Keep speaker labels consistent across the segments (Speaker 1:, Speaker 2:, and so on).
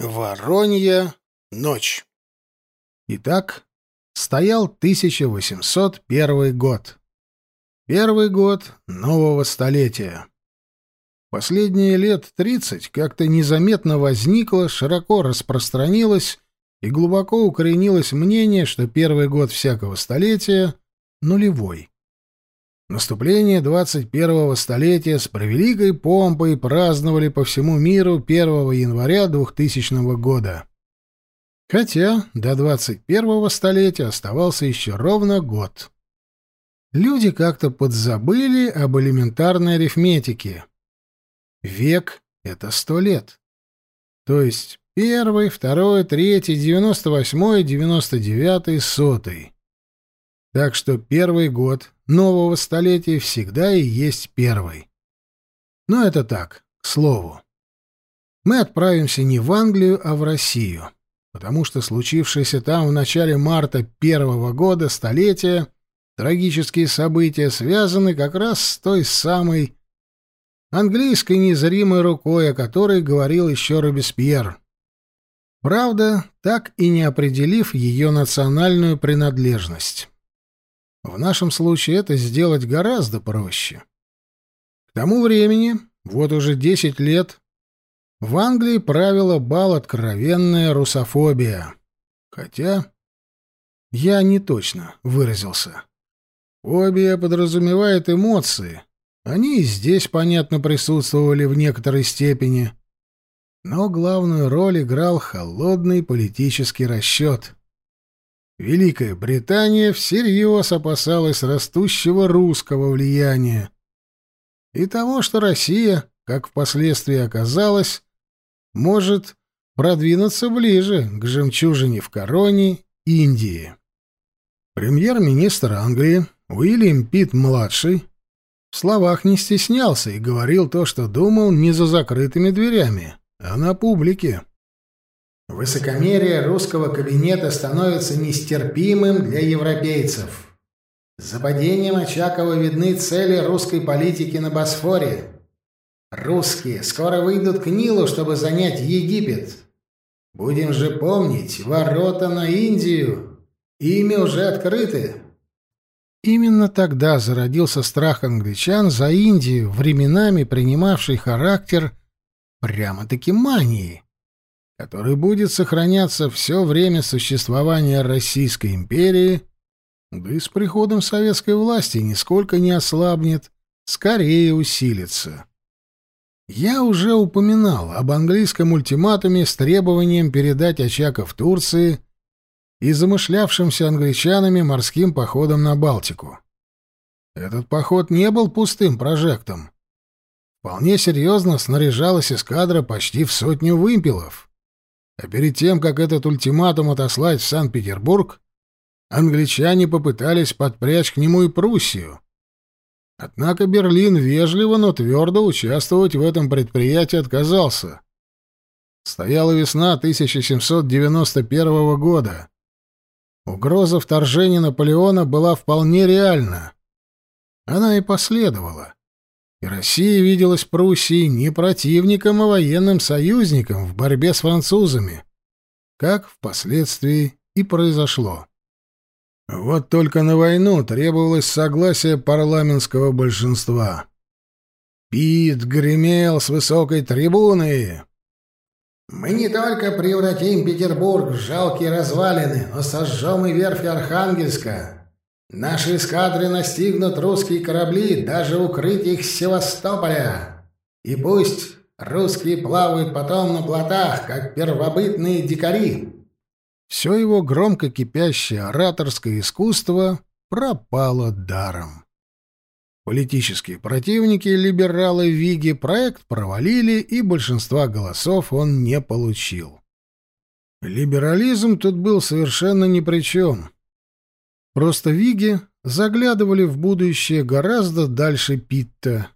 Speaker 1: Воронья ночь. Итак, стоял 1801 год. Первый год нового столетия. Последние лет 30 как-то незаметно возникло, широко распространилось и глубоко укоренилось мнение, что первый год всякого столетия — нулевой. Наступление 21-го столетия с превеликой помпой праздновали по всему миру 1 января 2000 года. Хотя до 21-го столетия оставался еще ровно год. Люди как-то подзабыли об элементарной арифметике. Век — это сто лет. То есть первый, второй, третий, девяносто восьмой, девяносто девятый, сотый. Так что первый год нового столетия всегда и есть первый. Но это так, к слову. Мы отправимся не в Англию, а в Россию, потому что случившиеся там в начале марта первого года столетия трагические события связаны как раз с той самой английской незримой рукой, о которой говорил еще Робеспьер. Правда, так и не определив ее национальную принадлежность. В нашем случае это сделать гораздо проще. К тому времени, вот уже 10 лет, в Англии правила бал откровенная русофобия. Хотя я не точно выразился. Фобия подразумевает эмоции. Они и здесь, понятно, присутствовали в некоторой степени. Но главную роль играл холодный политический расчет — Великая Британия всерьез опасалась растущего русского влияния и того, что Россия, как впоследствии оказалось, может продвинуться ближе к жемчужине в короне Индии. Премьер-министр Англии Уильям Питт-младший в словах не стеснялся и говорил то, что думал не за закрытыми дверями, а на публике.
Speaker 2: Высокомерие русского кабинета становится нестерпимым для европейцев. За падением Очакова видны цели русской политики на Босфоре. Русские скоро выйдут к Нилу, чтобы занять Египет. Будем же помнить, ворота на Индию. Ими уже открыты.
Speaker 1: Именно тогда зародился страх англичан за Индию, временами принимавший характер прямо-таки мании который будет сохраняться все время существования Российской империи, да и с приходом советской власти нисколько не ослабнет, скорее усилится. Я уже упоминал об английском ультиматуме с требованием передать Очаков Турции и замышлявшимся англичанами морским походом на Балтику. Этот поход не был пустым прожектом. Вполне серьезно снаряжалась эскадра почти в сотню вымпелов. А перед тем, как этот ультиматум отослать в Санкт-Петербург, англичане попытались подпрячь к нему и Пруссию. Однако Берлин вежливо, но твердо участвовать в этом предприятии отказался. Стояла весна 1791 года. Угроза вторжения Наполеона была вполне реальна. Она и последовала и Россия виделась Пруссией не противником, а военным союзником в борьбе с французами, как впоследствии и произошло. Вот только на войну требовалось согласие парламентского большинства. Пит гремел с высокой трибуны.
Speaker 2: «Мы не только превратим Петербург в жалкие развалины, но сожжем и верфи Архангельска, Наши эскадры настигнут русские корабли даже в укрытиях Севастополя. И пусть русские плавают потом на плотах, как первобытные дикари.
Speaker 1: Все его громко кипящее ораторское искусство пропало даром. Политические противники, либералы Виги, проект провалили, и большинства голосов он не получил. Либерализм тут был совершенно ни при чем. Просто Виги заглядывали в будущее гораздо дальше Питта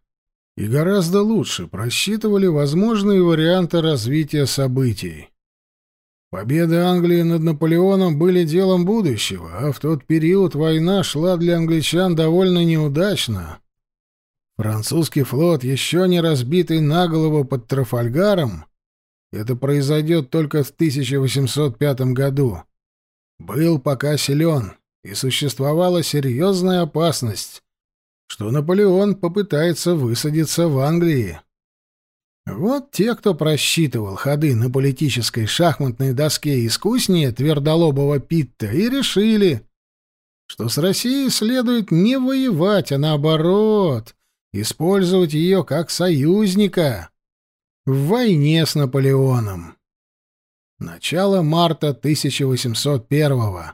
Speaker 1: и гораздо лучше просчитывали возможные варианты развития событий. Победы Англии над Наполеоном были делом будущего, а в тот период война шла для англичан довольно неудачно. Французский флот, еще не разбитый наголову под Трафальгаром, это произойдет только в 1805 году. Был пока силен, и существовала серьезная опасность, что Наполеон попытается высадиться в Англии. Вот те, кто просчитывал ходы на политической шахматной доске искуснее твердолобого Питта, и решили, что с Россией следует не воевать, а наоборот, использовать ее как союзника в войне с Наполеоном. Начало марта 1801-го.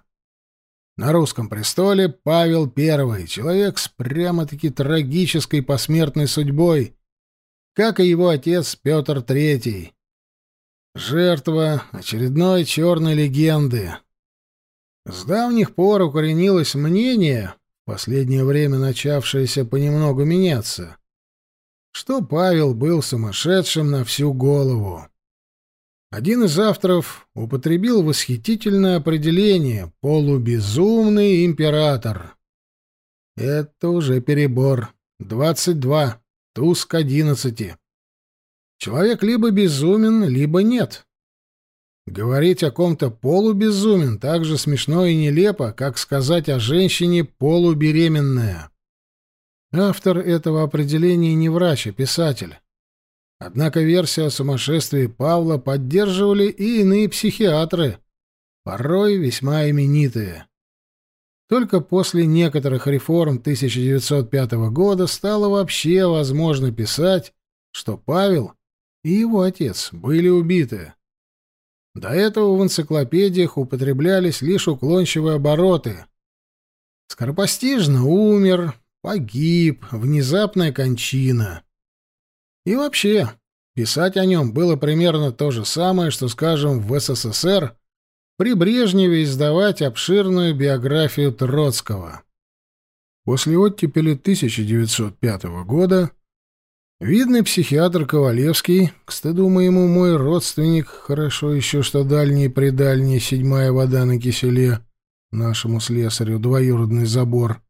Speaker 1: На русском престоле Павел I, человек с прямо-таки трагической посмертной судьбой, как и его отец Петр III. Жертва очередной черной легенды. С давних пор укоренилось мнение, в последнее время начавшееся понемногу меняться, что Павел был сумасшедшим на всю голову. Один из авторов употребил восхитительное определение «полубезумный император». Это уже перебор. Двадцать два. Туз к одиннадцати. Человек либо безумен, либо нет. Говорить о ком-то полубезумен так же смешно и нелепо, как сказать о женщине полубеременная. Автор этого определения не врач, а писатель. Однако версию о сумасшествии Павла поддерживали и иные психиатры, порой весьма именитые. Только после некоторых реформ 1905 года стало вообще возможно писать, что Павел и его отец были убиты. До этого в энциклопедиях употреблялись лишь уклончивые обороты. Скоропостижно умер, погиб, внезапная кончина. И вообще, писать о нем было примерно то же самое, что, скажем, в СССР при Брежневе издавать обширную биографию Троцкого. После оттепели 1905 года видный психиатр Ковалевский, к стыду моему мой родственник, хорошо еще что дальний-предальний, седьмая вода на киселе, нашему слесарю двоюродный забор,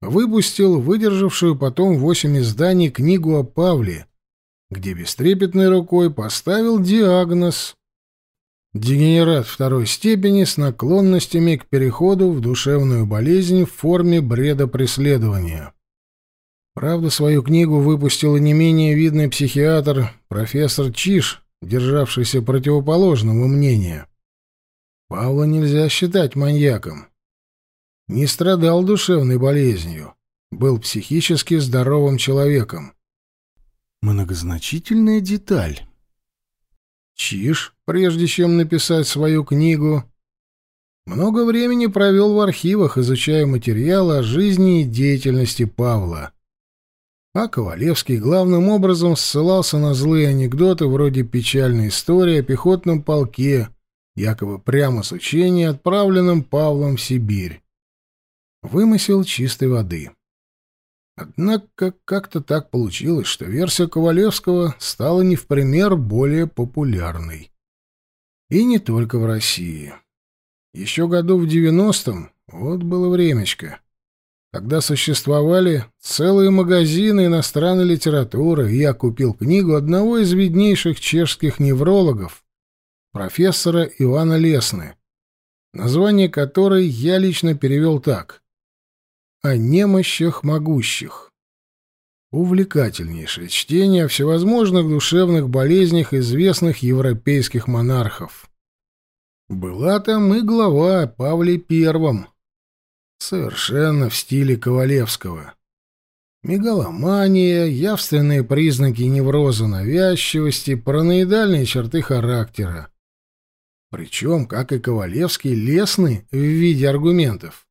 Speaker 1: выпустил выдержавшую потом восемь изданий книгу о Павле, где бестрепетной рукой поставил диагноз «Дегенерат второй степени с наклонностями к переходу в душевную болезнь в форме бреда преследования». Правда, свою книгу выпустил не менее видный психиатр, профессор Чиш, державшийся противоположного мнения. Павла нельзя считать маньяком не страдал душевной болезнью, был психически здоровым человеком. Многозначительная деталь. Чиж, прежде чем написать свою книгу, много времени провел в архивах, изучая материалы о жизни и деятельности Павла. А Ковалевский главным образом ссылался на злые анекдоты вроде печальной истории о пехотном полке, якобы прямо с учения, отправленном Павлом в Сибирь. Вымысел чистой воды. Однако как-то так получилось, что версия Ковалевского стала не в пример более популярной. И не только в России. Еще году в девяностом, вот было времечко, когда существовали целые магазины иностранной литературы, я купил книгу одного из виднейших чешских неврологов, профессора Ивана Лесны, название которой я лично перевел так о немощах могущих. Увлекательнейшее чтение о всевозможных душевных болезнях известных европейских монархов. Была там и глава о Павле Первом, совершенно в стиле Ковалевского. Мегаломания, явственные признаки невроза навязчивости, параноидальные черты характера. Причем, как и Ковалевский, лесны в виде аргументов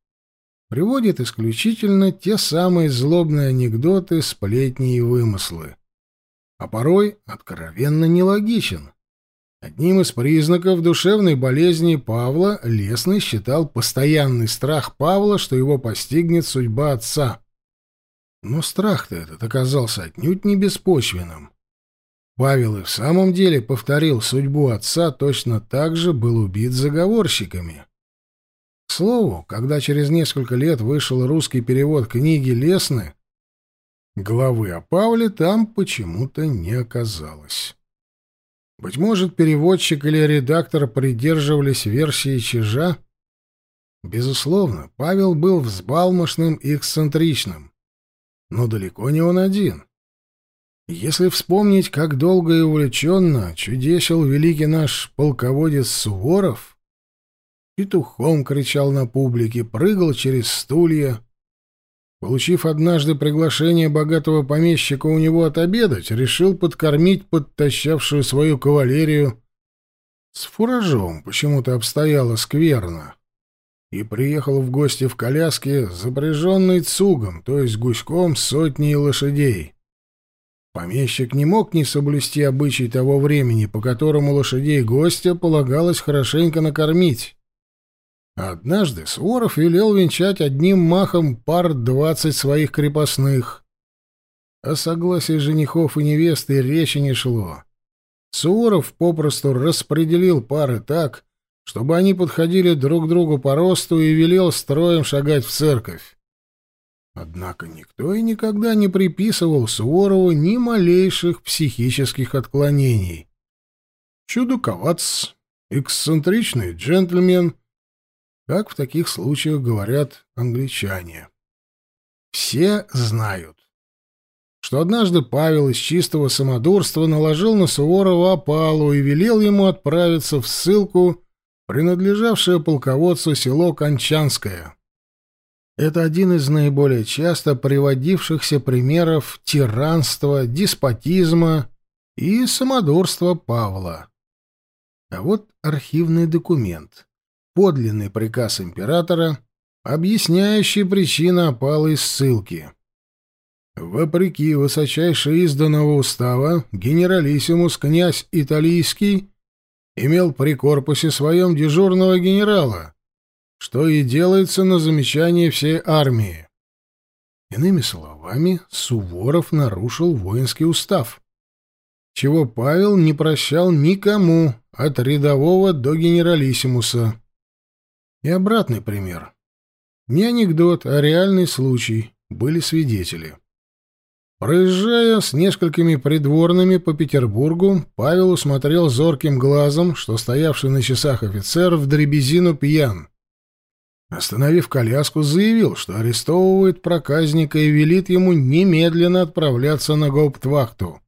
Speaker 1: приводит исключительно те самые злобные анекдоты, сплетни и вымыслы. А порой откровенно нелогичен. Одним из признаков душевной болезни Павла Лесный считал постоянный страх Павла, что его постигнет судьба отца. Но страх-то этот оказался отнюдь не беспочвенным. Павел и в самом деле повторил судьбу отца, точно так же был убит заговорщиками. К слову, когда через несколько лет вышел русский перевод книги Лесны, главы о Павле там почему-то не оказалось. Быть может, переводчик или редактор придерживались версии Чижа? Безусловно, Павел был взбалмошным и эксцентричным. Но далеко не он один. Если вспомнить, как долго и увлеченно чудесил великий наш полководец Суворов, петухом кричал на публике, прыгал через стулья, Получив однажды приглашение богатого помещика у него отобедать, решил подкормить подтащавшую свою кавалерию. С фуражом почему-то обстояло скверно. И приехал в гости в коляске, запряженной цугом, то есть гуськом сотней лошадей. Помещик не мог не соблюсти обычай того времени, по которому лошадей гостя полагалось хорошенько накормить. Однажды Суворов велел венчать одним махом пар двадцать своих крепостных. О согласии женихов и невесты речи не шло. Суворов попросту распределил пары так, чтобы они подходили друг к другу по росту и велел строем шагать в церковь. Однако никто и никогда не приписывал Суворову ни малейших психических отклонений. Чудаковац, эксцентричный джентльмен — как в таких случаях говорят англичане. Все знают, что однажды Павел из чистого самодурства наложил на Суворова опалу и велел ему отправиться в ссылку, принадлежавшее полководцу село Кончанское. Это один из наиболее часто приводившихся примеров тиранства, деспотизма и самодурства Павла. А вот архивный документ — подлинный приказ императора, объясняющий причину опалой ссылки. Вопреки высочайше изданного устава, генералиссимус князь Италийский имел при корпусе своем дежурного генерала, что и делается на замечание всей армии. Иными словами, Суворов нарушил воинский устав, чего Павел не прощал никому, от рядового до генералиссимуса. И обратный пример. Не анекдот, а реальный случай. Были свидетели. Проезжая с несколькими придворными по Петербургу, Павел усмотрел зорким глазом, что стоявший на часах офицер в дребезину пьян. Остановив коляску, заявил, что арестовывает проказника и велит ему немедленно отправляться на гауптвахту.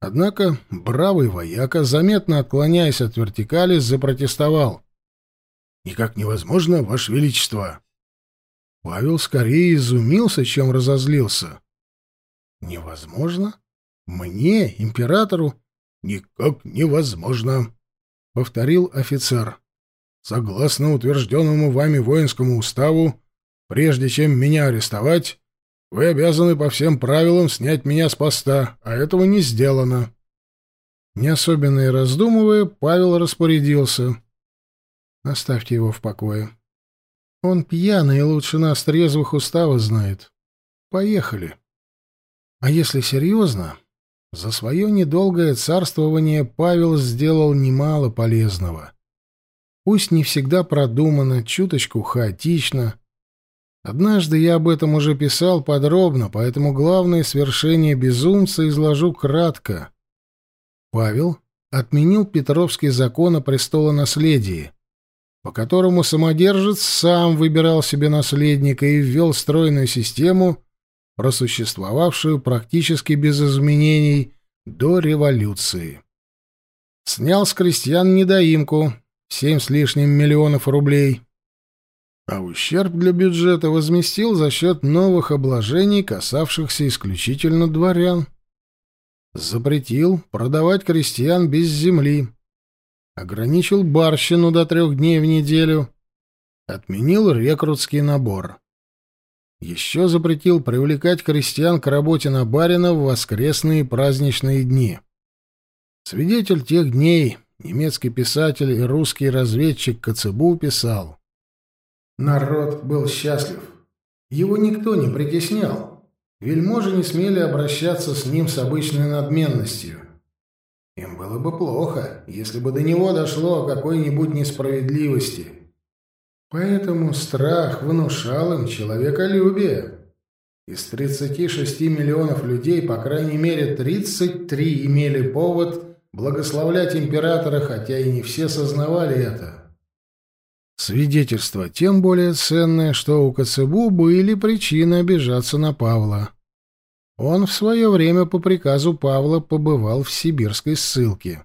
Speaker 1: Однако бравый вояка, заметно отклоняясь от вертикали, запротестовал. Никак невозможно, Ваше Величество. Павел скорее изумился, чем разозлился. Невозможно? Мне, императору? Никак невозможно, повторил офицер. Согласно утвержденному вами воинскому уставу, прежде чем меня арестовать, вы обязаны по всем правилам снять меня с поста, а этого не сделано. Не особенно и раздумывая, Павел распорядился. Оставьте его в покое. Он пьяный и лучше нас трезвых устава знает. Поехали. А если серьезно, за свое недолгое царствование Павел сделал немало полезного. Пусть не всегда продумано, чуточку хаотично. Однажды я об этом уже писал подробно, поэтому главное свершение безумца изложу кратко. Павел отменил Петровский закон о престолонаследии, по которому самодержец сам выбирал себе наследника и ввел стройную систему, просуществовавшую практически без изменений до революции. Снял с крестьян недоимку, семь с лишним миллионов рублей, а ущерб для бюджета возместил за счет новых обложений, касавшихся исключительно дворян. Запретил продавать крестьян без земли, ограничил барщину до трех дней в неделю, отменил рекрутский набор. Еще запретил привлекать крестьян к работе на барина в воскресные и праздничные дни. Свидетель тех дней, немецкий писатель и русский разведчик Коцебу писал.
Speaker 2: «Народ был счастлив. Его никто не притеснял. Вельможи не смели обращаться с ним с обычной надменностью. Им было бы плохо, если бы до него дошло о какой-нибудь несправедливости. Поэтому страх внушал им человеколюбие. Из 36 миллионов людей, по крайней мере, 33 имели повод благословлять императора, хотя и не все сознавали это.
Speaker 1: Свидетельство тем более ценное, что у Коцебу были причины обижаться на Павла. Он в свое время по приказу Павла побывал в сибирской ссылке.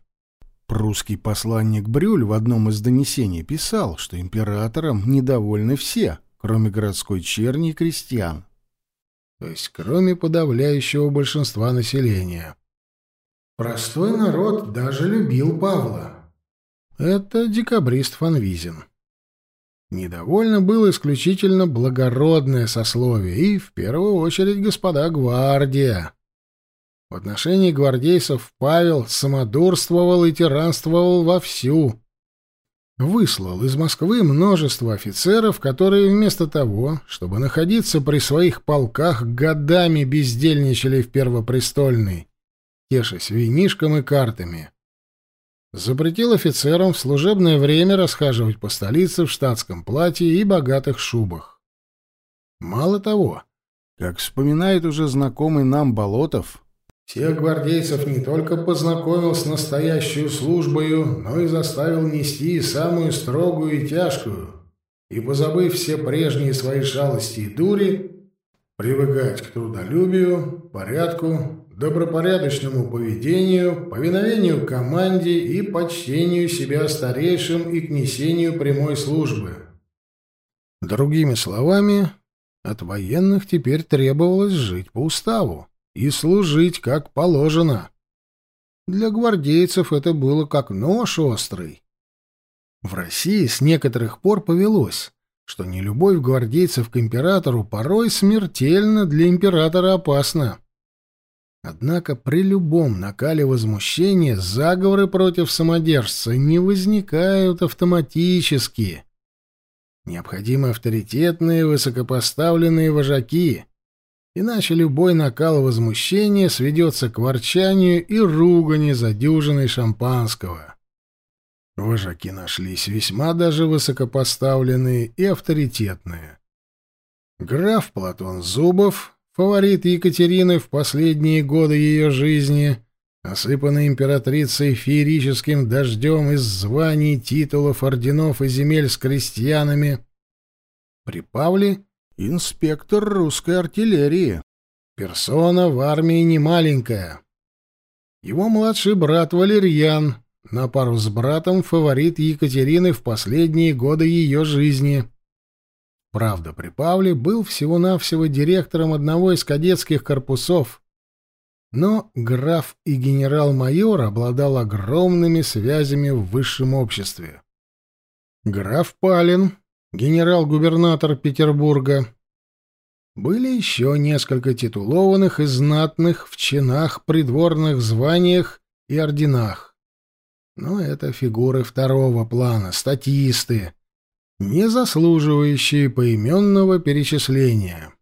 Speaker 1: Прусский посланник Брюль в одном из донесений писал, что императором недовольны все, кроме городской черни и крестьян. То есть кроме подавляющего большинства населения.
Speaker 2: Простой народ даже любил Павла.
Speaker 1: Это декабрист Фанвизин. Недовольно было исключительно благородное сословие и, в первую очередь, господа гвардия. В отношении гвардейцев Павел самодурствовал и тиранствовал вовсю. Выслал из Москвы множество офицеров, которые вместо того, чтобы находиться при своих полках, годами бездельничали в Первопрестольной, тешась винишком и картами запретил офицерам в служебное время расхаживать по столице в штатском платье и богатых шубах. Мало того, как вспоминает уже знакомый нам Болотов,
Speaker 2: всех гвардейцев не только познакомил с настоящей службою, но и заставил нести самую строгую и тяжкую, и, позабыв все прежние свои шалости и дури, привыкать к трудолюбию, порядку, добропорядочному поведению, повиновению команде и почтению себя старейшим и к несению прямой службы.
Speaker 1: Другими словами, от военных теперь требовалось жить по уставу и служить как положено. Для гвардейцев это было как нож острый. В России с некоторых пор повелось, что нелюбовь гвардейцев к императору порой смертельно для императора опасна. Однако при любом накале возмущения заговоры против самодержца не возникают автоматически. Необходимы авторитетные высокопоставленные вожаки, иначе любой накал возмущения сведется к ворчанию и ругани за дюжиной шампанского. Вожаки нашлись весьма даже высокопоставленные и авторитетные. Граф Платон Зубов фаворит Екатерины в последние годы ее жизни, осыпанный императрицей феерическим дождем из званий, титулов, орденов и земель с крестьянами. При Павле — инспектор русской артиллерии. Персона в армии немаленькая. Его младший брат Валерьян, на пару с братом фаворит Екатерины в последние годы ее жизни — Правда, при Павле был всего-навсего директором одного из кадетских корпусов, но граф и генерал-майор обладал огромными связями в высшем обществе. Граф Палин, генерал-губернатор Петербурга, были еще несколько титулованных и знатных в чинах, придворных званиях и орденах. Но это фигуры второго плана, статисты, не заслуживающие поименного перечисления.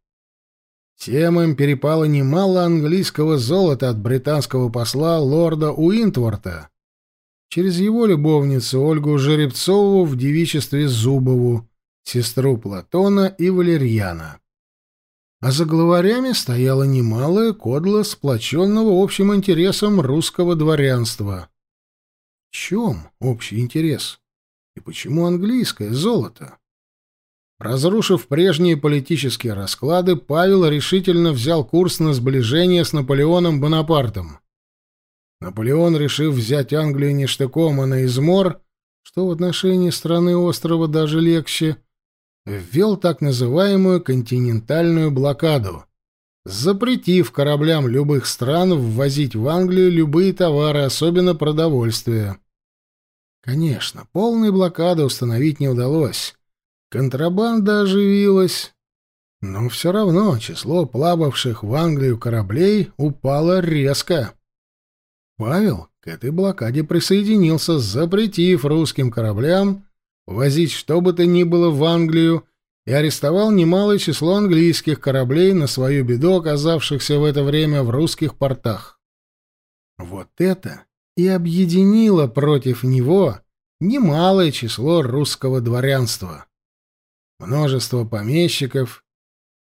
Speaker 1: Всем им перепало немало английского золота от британского посла лорда Уинтворта через его любовницу Ольгу Жеребцову в девичестве Зубову, сестру Платона и Валерьяна. А за главарями стояла немалая кодла сплоченного общим интересом русского дворянства. В чем общий интерес? И почему английское золото? Разрушив прежние политические расклады, Павел решительно взял курс на сближение с Наполеоном Бонапартом. Наполеон, решив взять Англию не штыком, а на измор, что в отношении страны острова даже легче, ввел так называемую континентальную блокаду, запретив кораблям любых стран ввозить в Англию любые товары, особенно продовольствие. Конечно, полной блокады установить не удалось. Контрабанда оживилась, но все равно число плававших в Англию кораблей упало резко. Павел к этой блокаде присоединился, запретив русским кораблям возить что бы то ни было в Англию и арестовал немалое число английских кораблей на свою беду, оказавшихся в это время в русских портах. Вот это и объединило против него немалое число русского дворянства. Множество помещиков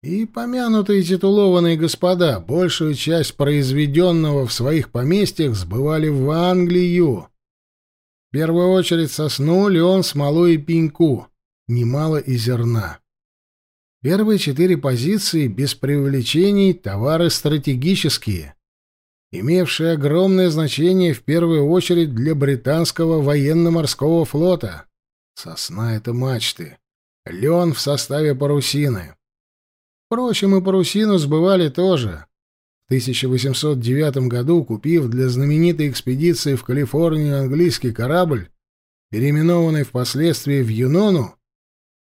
Speaker 1: И помянутые титулованные господа большую часть произведенного в своих поместьях сбывали в Англию. В первую очередь сосну, лен, смолу и пеньку, немало и зерна. Первые четыре позиции, без преувеличений, товары стратегические, имевшие огромное значение в первую очередь для британского военно-морского флота. Сосна — это мачты, лен в составе парусины. Впрочем, и парусину сбывали тоже. В 1809 году, купив для знаменитой экспедиции в Калифорнию английский корабль, переименованный впоследствии в Юнону,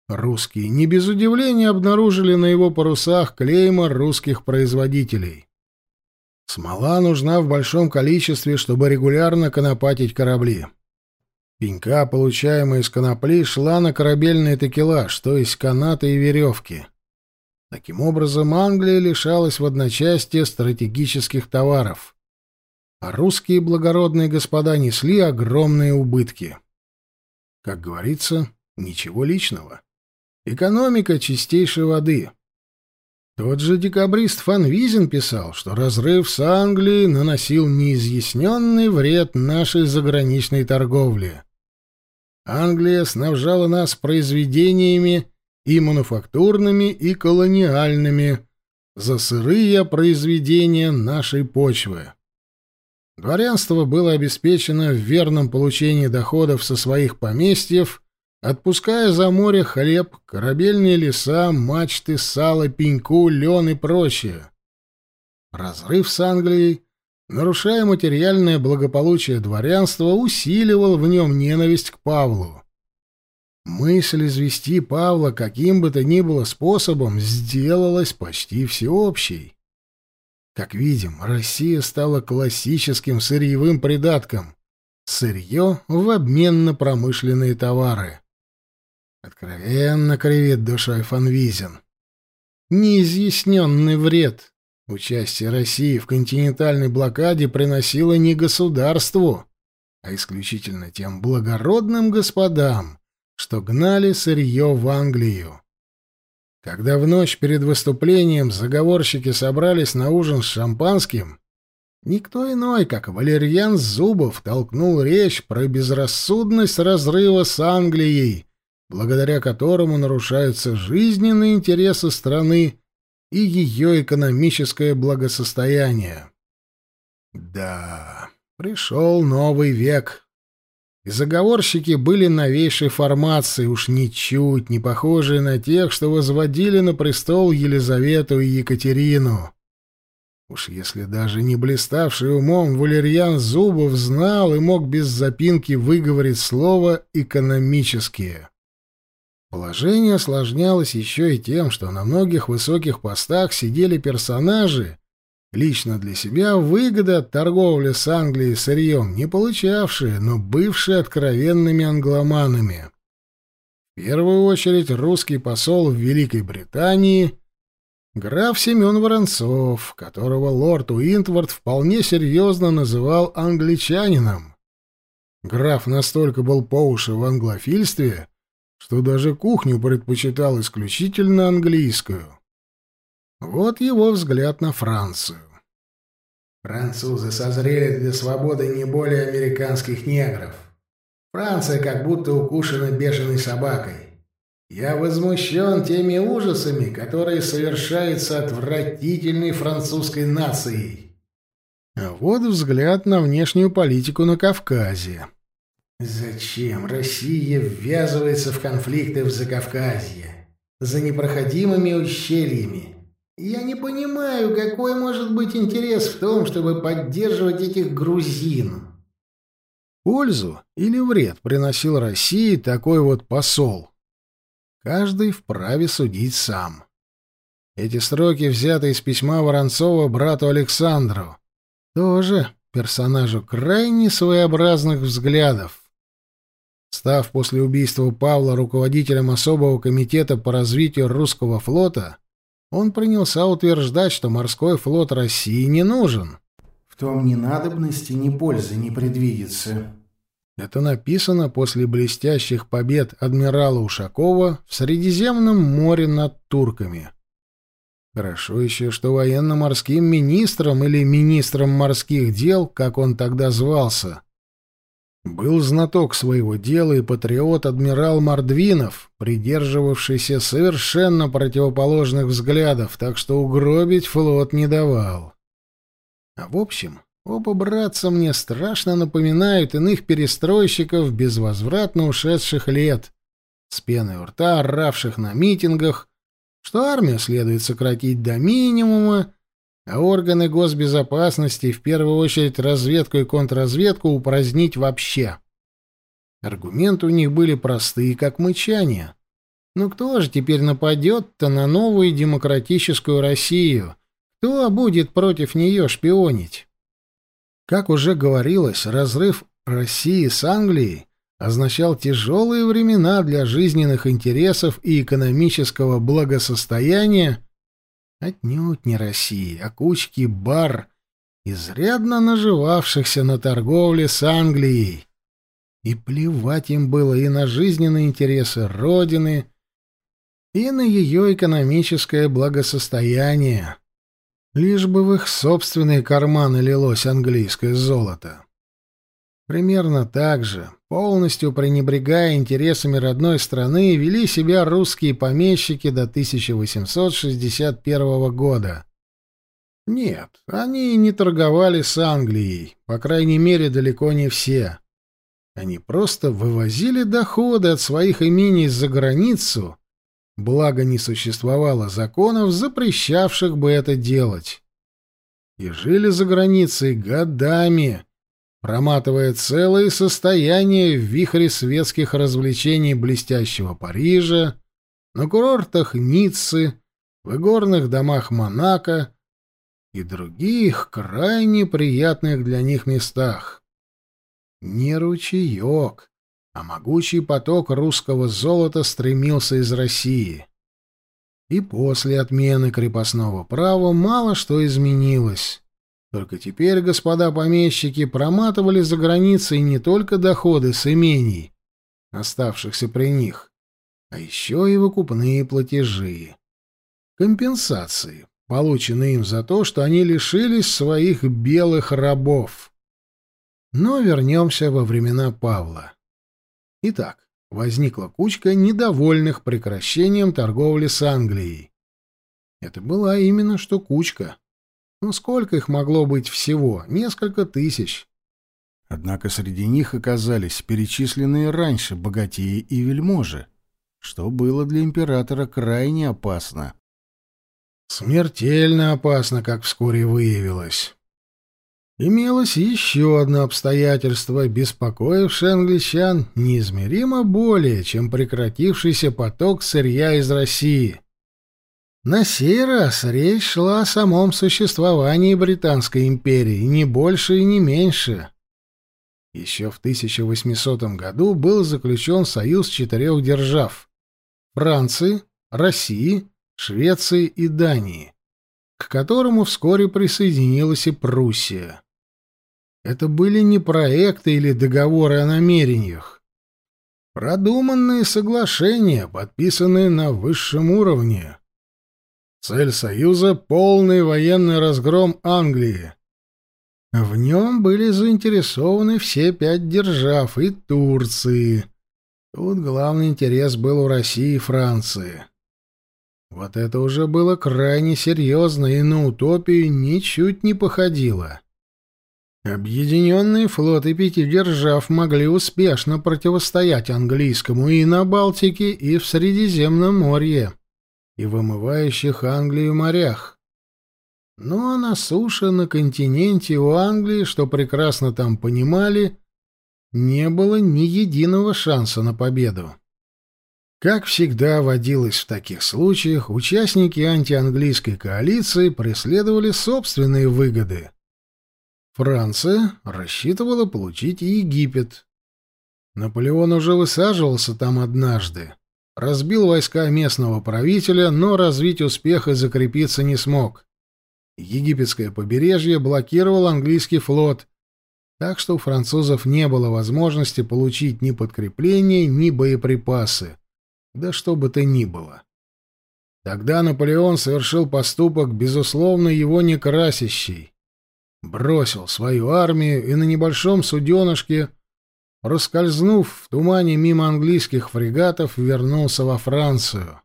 Speaker 1: русские не без удивления обнаружили на его парусах клейма русских производителей. Смола нужна в большом количестве, чтобы регулярно конопатить корабли. Пенька, получаемая из конопли, шла на корабельный такелаж, то есть канаты и веревки. Таким образом, Англия лишалась в одночасье стратегических товаров, а русские благородные господа несли огромные убытки. Как говорится, ничего личного. Экономика чистейшей воды. Тот же декабрист Фан Визин писал, что разрыв с Англией наносил неизъясненный вред нашей заграничной торговле. Англия снабжала нас произведениями и мануфактурными, и колониальными за сырые произведения нашей почвы. Дворянство было обеспечено в верном получении доходов со своих поместьев, отпуская за море хлеб, корабельные леса, мачты, сало, пеньку, лен и прочее. Разрыв с Англией, нарушая материальное благополучие дворянства, усиливал в нем ненависть к Павлу. Мысль извести Павла каким бы то ни было способом сделалась почти всеобщей. Как видим, Россия стала классическим сырьевым придатком. Сырье в обмен на промышленные товары. Откровенно кривит душой Фанвизин. Неизъясненный вред. Участие России в континентальной блокаде приносило не государству, а исключительно тем благородным господам, что гнали сырье в Англию. Когда в ночь перед выступлением заговорщики собрались на ужин с шампанским, никто иной, как Валерьян Зубов, толкнул речь про безрассудность разрыва с Англией, благодаря которому нарушаются жизненные интересы страны и ее экономическое благосостояние. Да, пришел новый век, и заговорщики были новейшей формации, уж ничуть не похожие на тех, что возводили на престол Елизавету и Екатерину. Уж если даже не блиставший умом Валерьян Зубов знал и мог без запинки выговорить слово «экономические». Положение осложнялось еще и тем, что на многих высоких постах сидели персонажи, лично для себя выгоды от торговли с Англией сырьем не получавшие, но бывшие откровенными англоманами. В первую очередь русский посол в Великой Британии граф Семен Воронцов, которого лорд Уинтвард вполне серьезно называл англичанином. Граф настолько был по уши в англофильстве, что даже кухню предпочитал исключительно английскую. Вот его взгляд на Францию.
Speaker 2: Французы созрели для свободы не более американских негров. Франция как будто укушена бешеной собакой. Я возмущен теми ужасами, которые совершаются отвратительной французской нацией.
Speaker 1: А вот взгляд на внешнюю политику на Кавказе.
Speaker 2: Зачем Россия ввязывается в конфликты в Закавказье? За непроходимыми ущельями, я не понимаю, какой может быть интерес в том, чтобы поддерживать этих грузин.
Speaker 1: Пользу или вред приносил России такой вот посол? Каждый вправе судить сам. Эти строки взяты из письма Воронцова брату Александру, тоже персонажу крайне своеобразных взглядов. Став после убийства Павла руководителем особого комитета по развитию русского флота, он принялся утверждать, что морской флот России не нужен.
Speaker 2: В том ни надобности, ни пользы не предвидится.
Speaker 1: Это написано после блестящих побед адмирала Ушакова в Средиземном море над турками. Хорошо еще, что военно-морским министром или министром морских дел, как он тогда звался, был знаток своего дела и патриот-адмирал Мордвинов, придерживавшийся совершенно противоположных взглядов, так что угробить флот не давал. А в общем, оба братца мне страшно напоминают иных перестройщиков безвозвратно ушедших лет, с пеной у рта, оравших на митингах, что армию следует сократить до минимума, а органы госбезопасности, в первую очередь разведку и контрразведку, упразднить вообще. Аргументы у них были простые, как мычание. Но кто же теперь нападет-то на новую демократическую Россию? Кто будет против нее шпионить? Как уже говорилось, разрыв России с Англией означал тяжелые времена для жизненных интересов и экономического благосостояния отнюдь не России, а кучки бар, изрядно наживавшихся на торговле с Англией. И плевать им было и на жизненные интересы Родины, и на ее экономическое благосостояние, лишь бы в их собственные карманы лилось английское золото. Примерно так же, полностью пренебрегая интересами родной страны, вели себя русские помещики до 1861 года. Нет, они не торговали с Англией, по крайней мере, далеко не все. Они просто вывозили доходы от своих имений за границу, благо не существовало законов, запрещавших бы это делать. И жили за границей годами, проматывая целые состояния в вихре светских развлечений блестящего Парижа, на курортах Ниццы, в игорных домах Монако и других крайне приятных для них местах. Не ручеек, а могучий поток русского золота стремился из России. И после отмены крепостного права мало что изменилось. Только теперь господа помещики проматывали за границей не только доходы с имений, оставшихся при них, а еще и выкупные платежи. Компенсации, полученные им за то, что они лишились своих белых рабов. Но вернемся во времена Павла. Итак, возникла кучка недовольных прекращением торговли с Англией. Это была именно что кучка. Ну сколько их могло быть всего? Несколько тысяч. Однако среди них оказались перечисленные раньше богатеи и вельможи, что было для императора крайне опасно. Смертельно опасно, как вскоре выявилось. Имелось еще одно обстоятельство, беспокоившее англичан неизмеримо более, чем прекратившийся поток сырья из России — на сей раз речь шла о самом существовании Британской империи, не больше и не меньше. Еще в 1800 году был заключен союз четырех держав — Франции, России, Швеции и Дании, к которому вскоре присоединилась и Пруссия. Это были не проекты или договоры о намерениях. Продуманные соглашения, подписанные на высшем уровне. Цель Союза — полный военный разгром Англии. В нем были заинтересованы все пять держав и Турции. Тут главный интерес был у России и Франции. Вот это уже было крайне серьезно и на утопию ничуть не походило. Объединенные флоты пяти держав могли успешно противостоять английскому и на Балтике, и в Средиземном море и вымывающих Англию морях. Ну а на суше, на континенте у Англии, что прекрасно там понимали, не было ни единого шанса на победу. Как всегда водилось в таких случаях, участники антианглийской коалиции преследовали собственные выгоды. Франция рассчитывала получить Египет. Наполеон уже высаживался там однажды разбил войска местного правителя, но развить успех и закрепиться не смог. Египетское побережье блокировал английский флот, так что у французов не было возможности получить ни подкрепление, ни боеприпасы, да что бы то ни было. Тогда Наполеон совершил поступок, безусловно, его не красящий. Бросил свою армию и на небольшом суденышке, проскользнув в тумане мимо английских фрегатов, вернулся во Францию.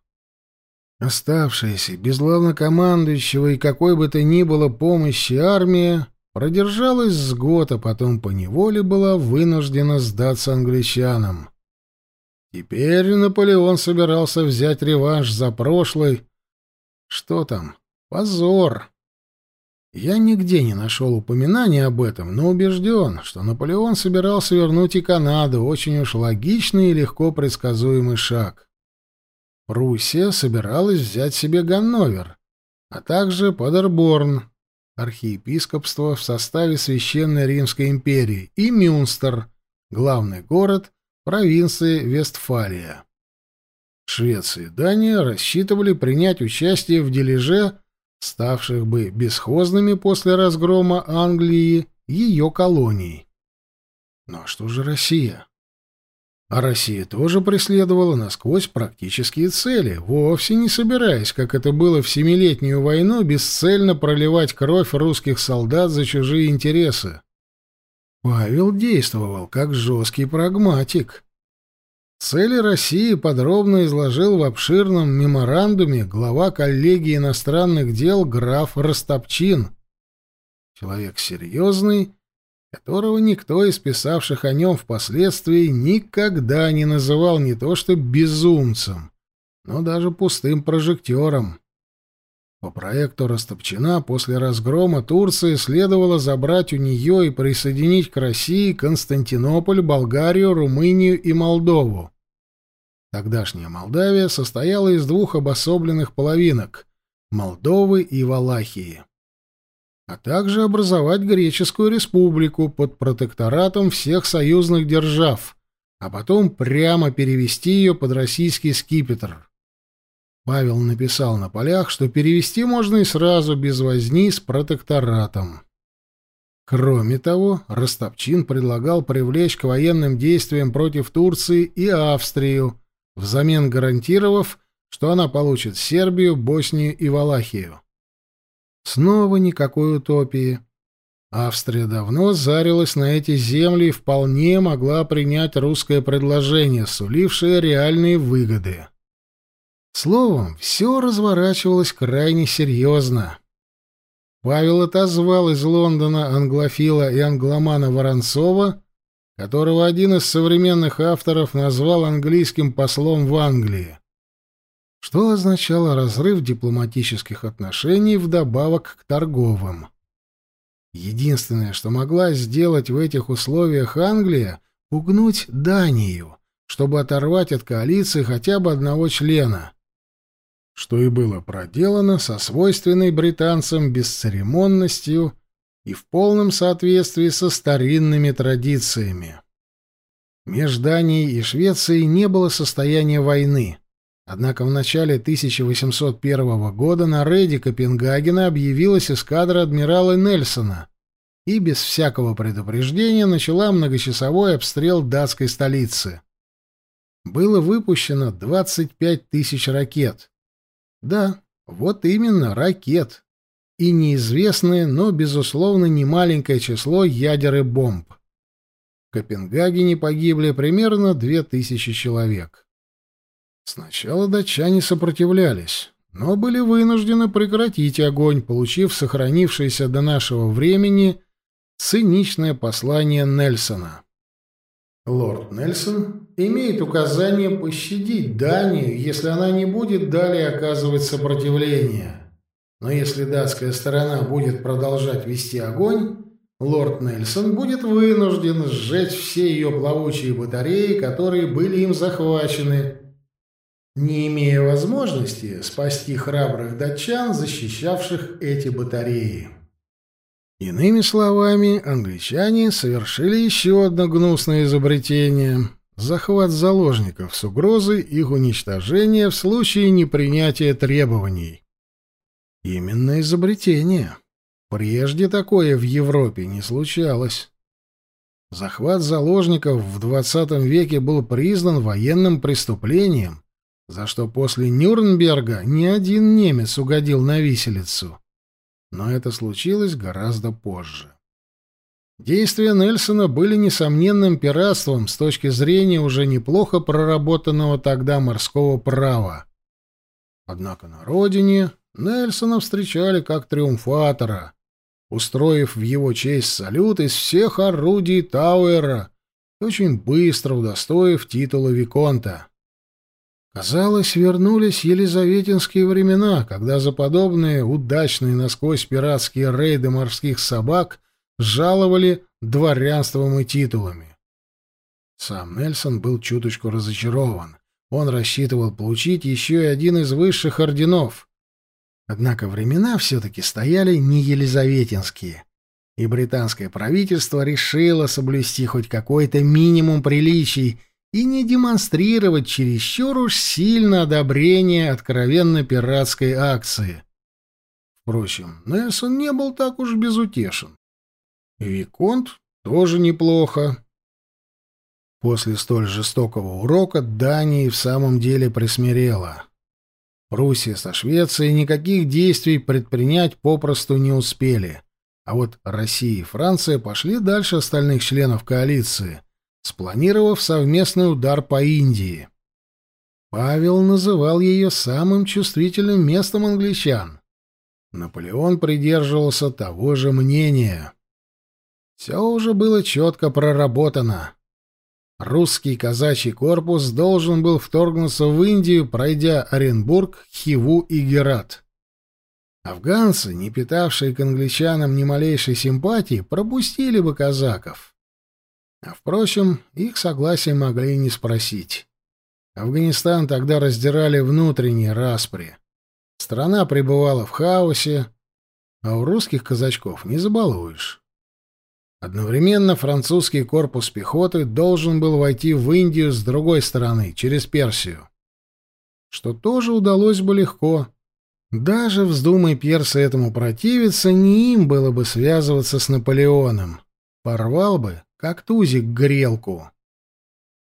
Speaker 1: Оставшаяся без главнокомандующего и какой бы то ни было помощи армия продержалась с год, а потом поневоле была вынуждена сдаться англичанам. Теперь Наполеон собирался взять реванш за прошлый. Что там? Позор. Я нигде не нашел упоминания об этом, но убежден, что Наполеон собирался вернуть и Канаду, очень уж логичный и легко предсказуемый шаг. Пруссия собиралась взять себе Ганновер, а также Падерборн, архиепископство в составе Священной Римской империи, и Мюнстер, главный город провинции Вестфалия. Швеция и Дания рассчитывали принять участие в дележе, ставших бы бесхозными после разгрома Англии ее колоний. А что же Россия? А Россия тоже преследовала насквозь практические цели, вовсе не собираясь, как это было в Семилетнюю войну, бесцельно проливать кровь русских солдат за чужие интересы. Павел действовал как жесткий прагматик. Цели России подробно изложил в обширном меморандуме глава коллегии иностранных дел граф Ростопчин. Человек серьезный, которого никто из писавших о нем впоследствии никогда не называл не то что безумцем, но даже пустым прожектором. По проекту Растопчина после разгрома Турции следовало забрать у нее и присоединить к России Константинополь, Болгарию, Румынию и Молдову. Тогдашняя Молдавия состояла из двух обособленных половинок — Молдовы и Валахии. А также образовать Греческую республику под протекторатом всех союзных держав, а потом прямо перевести ее под российский скипетр. Павел написал на полях, что перевести можно и сразу, без возни с протекторатом. Кроме того, Ростопчин предлагал привлечь к военным действиям против Турции и Австрию, взамен гарантировав, что она получит Сербию, Боснию и Валахию. Снова никакой утопии. Австрия давно зарилась на эти земли и вполне могла принять русское предложение, сулившее реальные выгоды. Словом, все разворачивалось крайне серьезно. Павел отозвал из Лондона англофила и англомана Воронцова, которого один из современных авторов назвал английским послом в Англии, что означало разрыв дипломатических отношений вдобавок к торговым. Единственное, что могла сделать в этих условиях Англия, пугнуть Данию, чтобы оторвать от коалиции хотя бы одного члена что и было проделано со свойственной британцам бесцеремонностью и в полном соответствии со старинными традициями. Между Данией и Швецией не было состояния войны. Однако в начале 1801 года на рейде Копенгагена объявилась эскадра адмирала Нельсона и без всякого предупреждения начала многочасовой обстрел датской столицы. Было выпущено 25 тысяч ракет, да, вот именно, ракет. И неизвестное, но, безусловно, немаленькое число ядер и бомб. В Копенгагене погибли примерно две тысячи человек. Сначала датчане сопротивлялись, но были вынуждены прекратить огонь, получив сохранившееся до нашего времени циничное послание Нельсона. Лорд Нельсон имеет указание пощадить Данию, если она не будет далее оказывать сопротивление. Но если датская сторона будет продолжать вести огонь, лорд Нельсон будет вынужден сжечь все ее плавучие батареи, которые были им захвачены, не имея возможности спасти храбрых датчан, защищавших эти батареи. Иными словами, англичане совершили еще одно гнусное изобретение — захват заложников с угрозой их уничтожения в случае непринятия требований. Именно изобретение. Прежде такое в Европе не случалось. Захват заложников в XX веке был признан военным преступлением, за что после Нюрнберга ни один немец угодил на виселицу. Но это случилось гораздо позже. Действия Нельсона были несомненным пиратством с точки зрения уже неплохо проработанного тогда морского права. Однако на родине Нельсона встречали как триумфатора, устроив в его честь салют из всех орудий Тауэра и очень быстро удостоив титула Виконта. Казалось, вернулись елизаветинские времена, когда за подобные удачные насквозь пиратские рейды морских собак жаловали дворянством и титулами. Сам Нельсон был чуточку разочарован. Он рассчитывал получить еще и один из высших орденов. Однако времена все-таки стояли не елизаветинские, и британское правительство решило соблюсти хоть какой-то минимум приличий и не демонстрировать чересчур уж сильно одобрение откровенно пиратской акции. Впрочем, Нельсон не был так уж безутешен. Виконт тоже неплохо. После столь жестокого урока Дания в самом деле присмирела. Пруссия со Швецией никаких действий предпринять попросту не успели. А вот Россия и Франция пошли дальше остальных членов коалиции, спланировав совместный удар по Индии. Павел называл ее самым чувствительным местом англичан. Наполеон придерживался того же мнения. Все уже было четко проработано. Русский казачий корпус должен был вторгнуться в Индию, пройдя Оренбург, Хиву и Герат. Афганцы, не питавшие к англичанам ни малейшей симпатии, пропустили бы казаков. А, впрочем, их согласия могли не спросить. Афганистан тогда раздирали внутренние распри. Страна пребывала в хаосе, а у русских казачков не забалуешь. Одновременно французский корпус пехоты должен был войти в Индию с другой стороны, через Персию. Что тоже удалось бы легко. Даже вздумай персы этому противиться, не им было бы связываться с Наполеоном. Порвал бы, как тузик, грелку.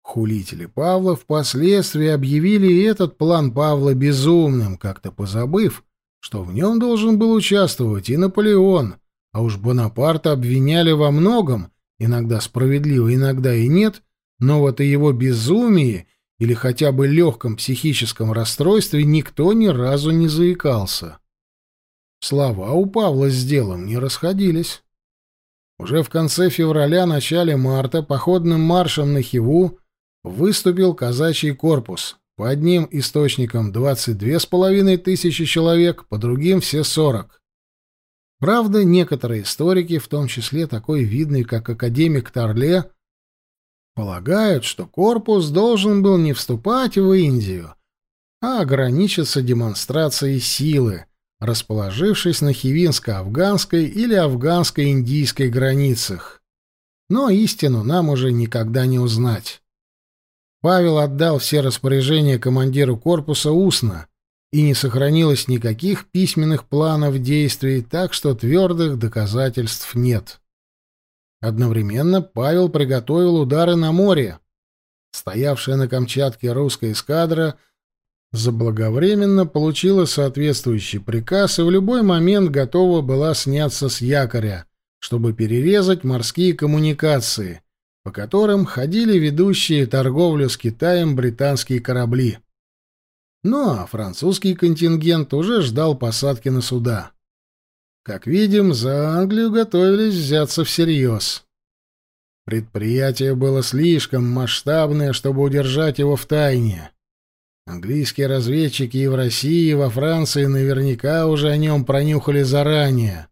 Speaker 1: Хулители Павла впоследствии объявили этот план Павла безумным, как-то позабыв, что в нем должен был участвовать и Наполеон — а уж Бонапарта обвиняли во многом, иногда справедливо, иногда и нет, но вот о его безумии или хотя бы легком психическом расстройстве никто ни разу не заикался. Слова у Павла с делом не расходились. Уже в конце февраля-начале марта походным маршем на Хиву выступил казачий корпус. По одним источникам двадцать две с половиной тысячи человек, по другим все сорок. Правда, некоторые историки, в том числе такой видный, как академик Торле, полагают, что корпус должен был не вступать в Индию, а ограничиться демонстрацией силы, расположившись на хивинско-афганской или афганско-индийской границах. Но истину нам уже никогда не узнать. Павел отдал все распоряжения командиру корпуса устно, и не сохранилось никаких письменных планов действий, так что твердых доказательств нет. Одновременно Павел приготовил удары на море. Стоявшая на Камчатке русская эскадра заблаговременно получила соответствующий приказ и в любой момент готова была сняться с якоря, чтобы перерезать морские коммуникации, по которым ходили ведущие торговлю с Китаем британские корабли. Ну а французский контингент уже ждал посадки на суда. Как видим, за Англию готовились взяться всерьез. Предприятие было слишком масштабное, чтобы удержать его в тайне. Английские разведчики и в России, и во Франции наверняка уже о нем пронюхали заранее.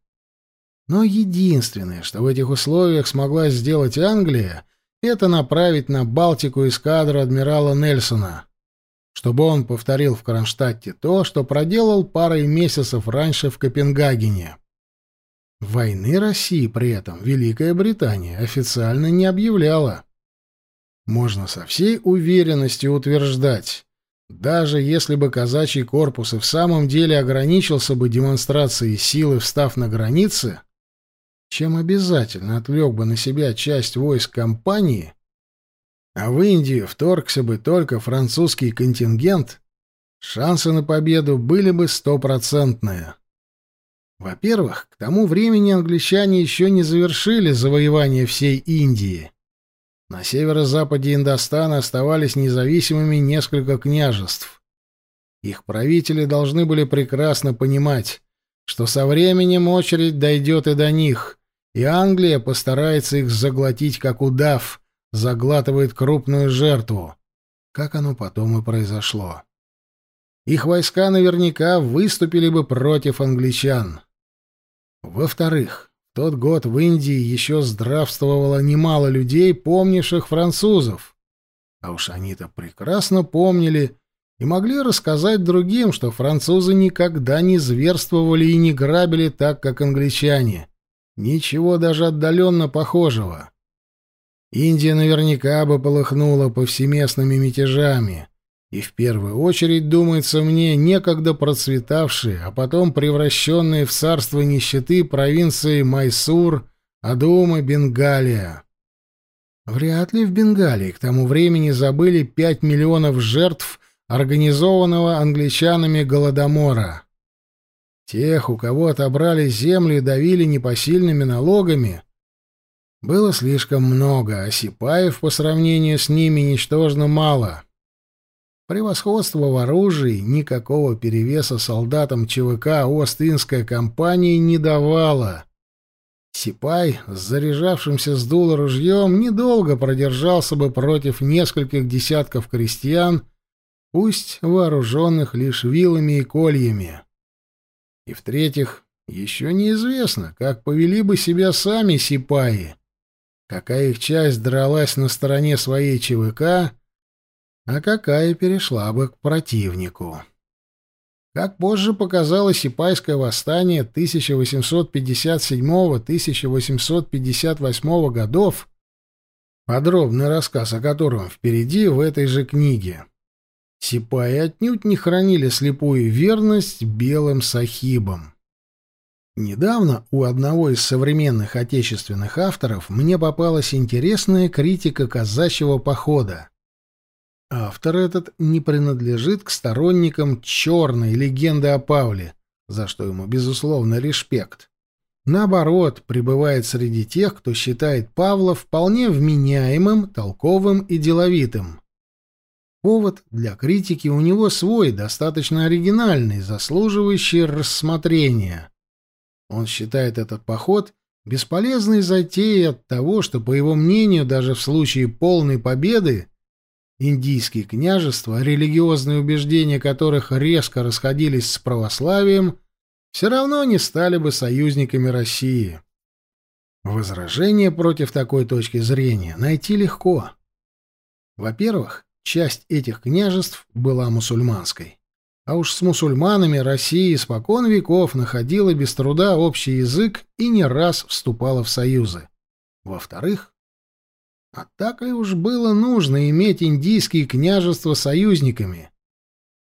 Speaker 1: Но единственное, что в этих условиях смогла сделать Англия, это направить на Балтику эскадру адмирала Нельсона чтобы он повторил в Кронштадте то, что проделал парой месяцев раньше в Копенгагене. Войны России при этом Великая Британия официально не объявляла. Можно со всей уверенностью утверждать, даже если бы казачий корпус и в самом деле ограничился бы демонстрацией силы, встав на границе, чем обязательно отвлек бы на себя часть войск компании, а в Индию вторгся бы только французский контингент, шансы на победу были бы стопроцентные. Во-первых, к тому времени англичане еще не завершили завоевание всей Индии. На северо-западе Индостана оставались независимыми несколько княжеств. Их правители должны были прекрасно понимать, что со временем очередь дойдет и до них, и Англия постарается их заглотить как удав, заглатывает крупную жертву, как оно потом и произошло. Их войска наверняка выступили бы против англичан. Во-вторых, в тот год в Индии еще здравствовало немало людей, помнивших французов. А уж они-то прекрасно помнили и могли рассказать другим, что французы никогда не зверствовали и не грабили так, как англичане. Ничего даже отдаленно похожего. Индия наверняка бы полыхнула повсеместными мятежами. И в первую очередь, думается мне, некогда процветавшие, а потом превращенные в царство нищеты провинции Майсур, Адума, Бенгалия. Вряд ли в Бенгалии к тому времени забыли пять миллионов жертв организованного англичанами Голодомора. Тех, у кого отобрали землю и давили непосильными налогами, было слишком много, а сипаев по сравнению с ними ничтожно мало. Превосходство в оружии никакого перевеса солдатам ЧВК Ост-Индская компания не давала. Сипай с заряжавшимся с дула ружьем недолго продержался бы против нескольких десятков крестьян, пусть вооруженных лишь вилами и кольями. И в-третьих, еще неизвестно, как повели бы себя сами сипаи, какая их часть дралась на стороне своей ЧВК, а какая перешла бы к противнику. Как позже показало Сипайское восстание 1857-1858 годов, подробный рассказ о котором впереди в этой же книге, Сипаи отнюдь не хранили слепую верность белым сахибам. Недавно у одного из современных отечественных авторов мне попалась интересная критика казачьего похода. Автор этот не принадлежит к сторонникам черной легенды о Павле, за что ему, безусловно, респект. Наоборот, пребывает среди тех, кто считает Павла вполне вменяемым, толковым и деловитым. Повод для критики у него свой, достаточно оригинальный, заслуживающий рассмотрения. Он считает этот поход бесполезной затеей от того, что, по его мнению, даже в случае полной победы индийские княжества, религиозные убеждения которых резко расходились с православием, все равно не стали бы союзниками России. Возражение против такой точки зрения найти легко. Во-первых, Часть этих княжеств была мусульманской. А уж с мусульманами Россия испокон веков находила без труда общий язык и не раз вступала в союзы. Во-вторых, а так ли уж было нужно иметь индийские княжества союзниками?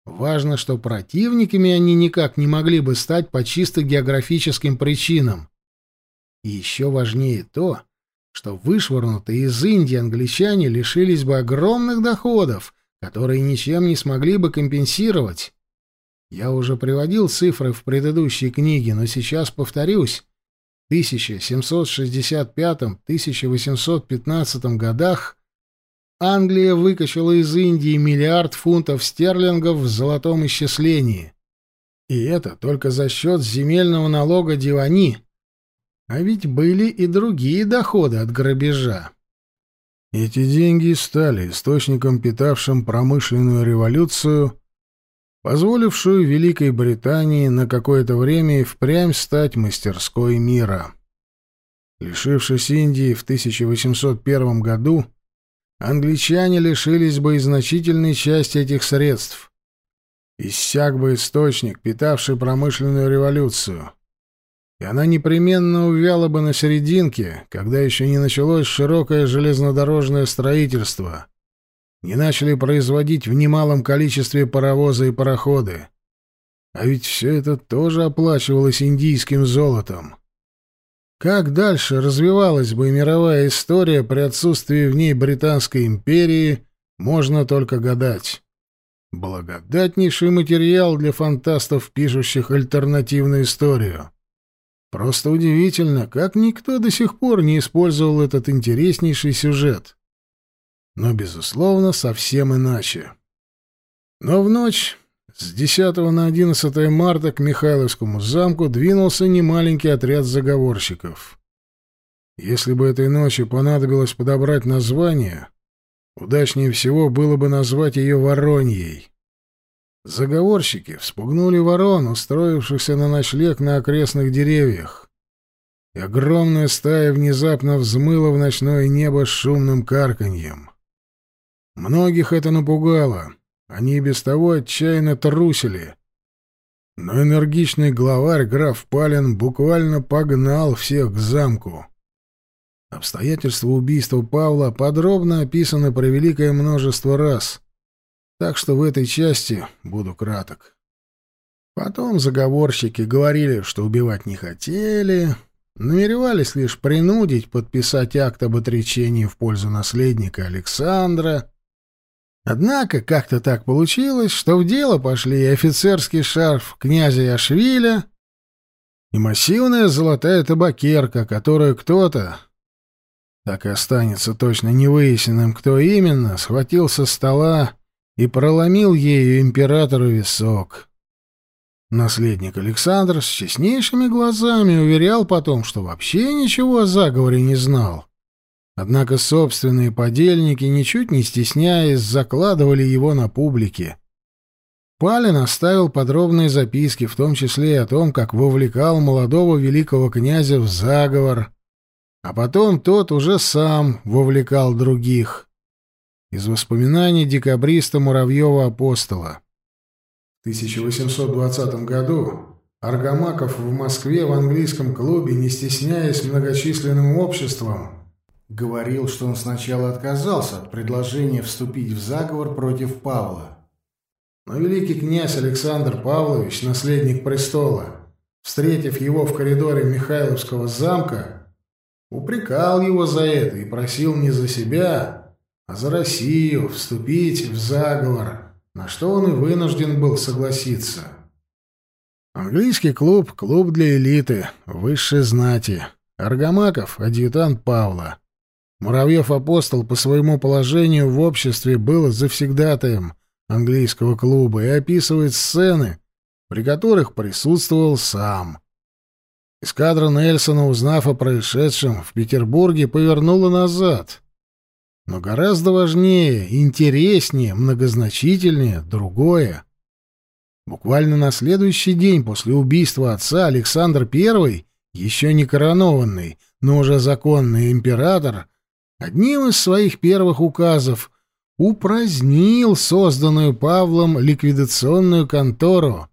Speaker 1: Важно, что противниками они никак не могли бы стать по чисто географическим причинам. И еще важнее то, что вышвырнутые из Индии англичане лишились бы огромных доходов, которые ничем не смогли бы компенсировать. Я уже приводил цифры в предыдущей книге, но сейчас повторюсь. В 1765-1815 годах Англия выкачала из Индии миллиард фунтов стерлингов в золотом исчислении. И это только за счет земельного налога Дивани, а ведь были и другие доходы от грабежа. Эти деньги стали источником, питавшим промышленную революцию, позволившую Великой Британии на какое-то время и впрямь стать мастерской мира. Лишившись Индии в 1801 году, англичане лишились бы и значительной части этих средств. Иссяк бы источник, питавший промышленную революцию и она непременно увяла бы на серединке, когда еще не началось широкое железнодорожное строительство, не начали производить в немалом количестве паровозы и пароходы. А ведь все это тоже оплачивалось индийским золотом. Как дальше развивалась бы мировая история при отсутствии в ней Британской империи, можно только гадать. Благодатнейший материал для фантастов, пишущих альтернативную историю. Просто удивительно, как никто до сих пор не использовал этот интереснейший сюжет. Но, безусловно, совсем иначе. Но в ночь с 10 на 11 марта к Михайловскому замку двинулся немаленький отряд заговорщиков. Если бы этой ночью понадобилось подобрать название, удачнее всего было бы назвать ее Вороньей. Заговорщики вспугнули ворон, устроившихся на ночлег на окрестных деревьях. И огромная стая внезапно взмыла в ночное небо с шумным карканьем. Многих это напугало. Они и без того отчаянно трусили. Но энергичный главарь граф Палин буквально погнал всех к замку. Обстоятельства убийства Павла подробно описаны про великое множество раз, так что в этой части буду краток. Потом заговорщики говорили, что убивать не хотели, намеревались лишь принудить подписать акт об отречении в пользу наследника Александра. Однако как-то так получилось, что в дело пошли и офицерский шарф князя Яшвиля, и массивная золотая табакерка, которую кто-то, так и останется точно невыясненным, кто именно, схватил со стола и проломил ею императору висок. Наследник Александр с честнейшими глазами уверял потом, что вообще ничего о заговоре не знал. Однако собственные подельники, ничуть не стесняясь, закладывали его на публике. Палин оставил подробные записки, в том числе и о том, как вовлекал молодого великого князя в заговор, а потом тот уже сам вовлекал других. Из воспоминаний декабриста Муравьева-апостола.
Speaker 2: В 1820 году Аргамаков в Москве в английском клубе, не стесняясь многочисленным обществом, говорил, что он сначала отказался от предложения вступить в заговор против Павла. Но великий князь Александр Павлович, наследник престола, встретив его в коридоре Михайловского замка, упрекал его за это и просил не за себя, а за Россию вступить в заговор, на что он и вынужден был согласиться.
Speaker 1: Английский клуб — клуб для элиты, высшей знати. Аргамаков — адъютант Павла. Муравьев-апостол по своему положению в обществе был завсегдатаем английского клуба и описывает сцены, при которых присутствовал сам. Эскадра Нельсона, узнав о происшедшем в Петербурге, повернула назад. Но гораздо важнее, интереснее, многозначительнее другое. Буквально на следующий день после убийства отца Александр I, еще не коронованный, но уже законный император, одним из своих первых указов упразднил созданную Павлом ликвидационную контору,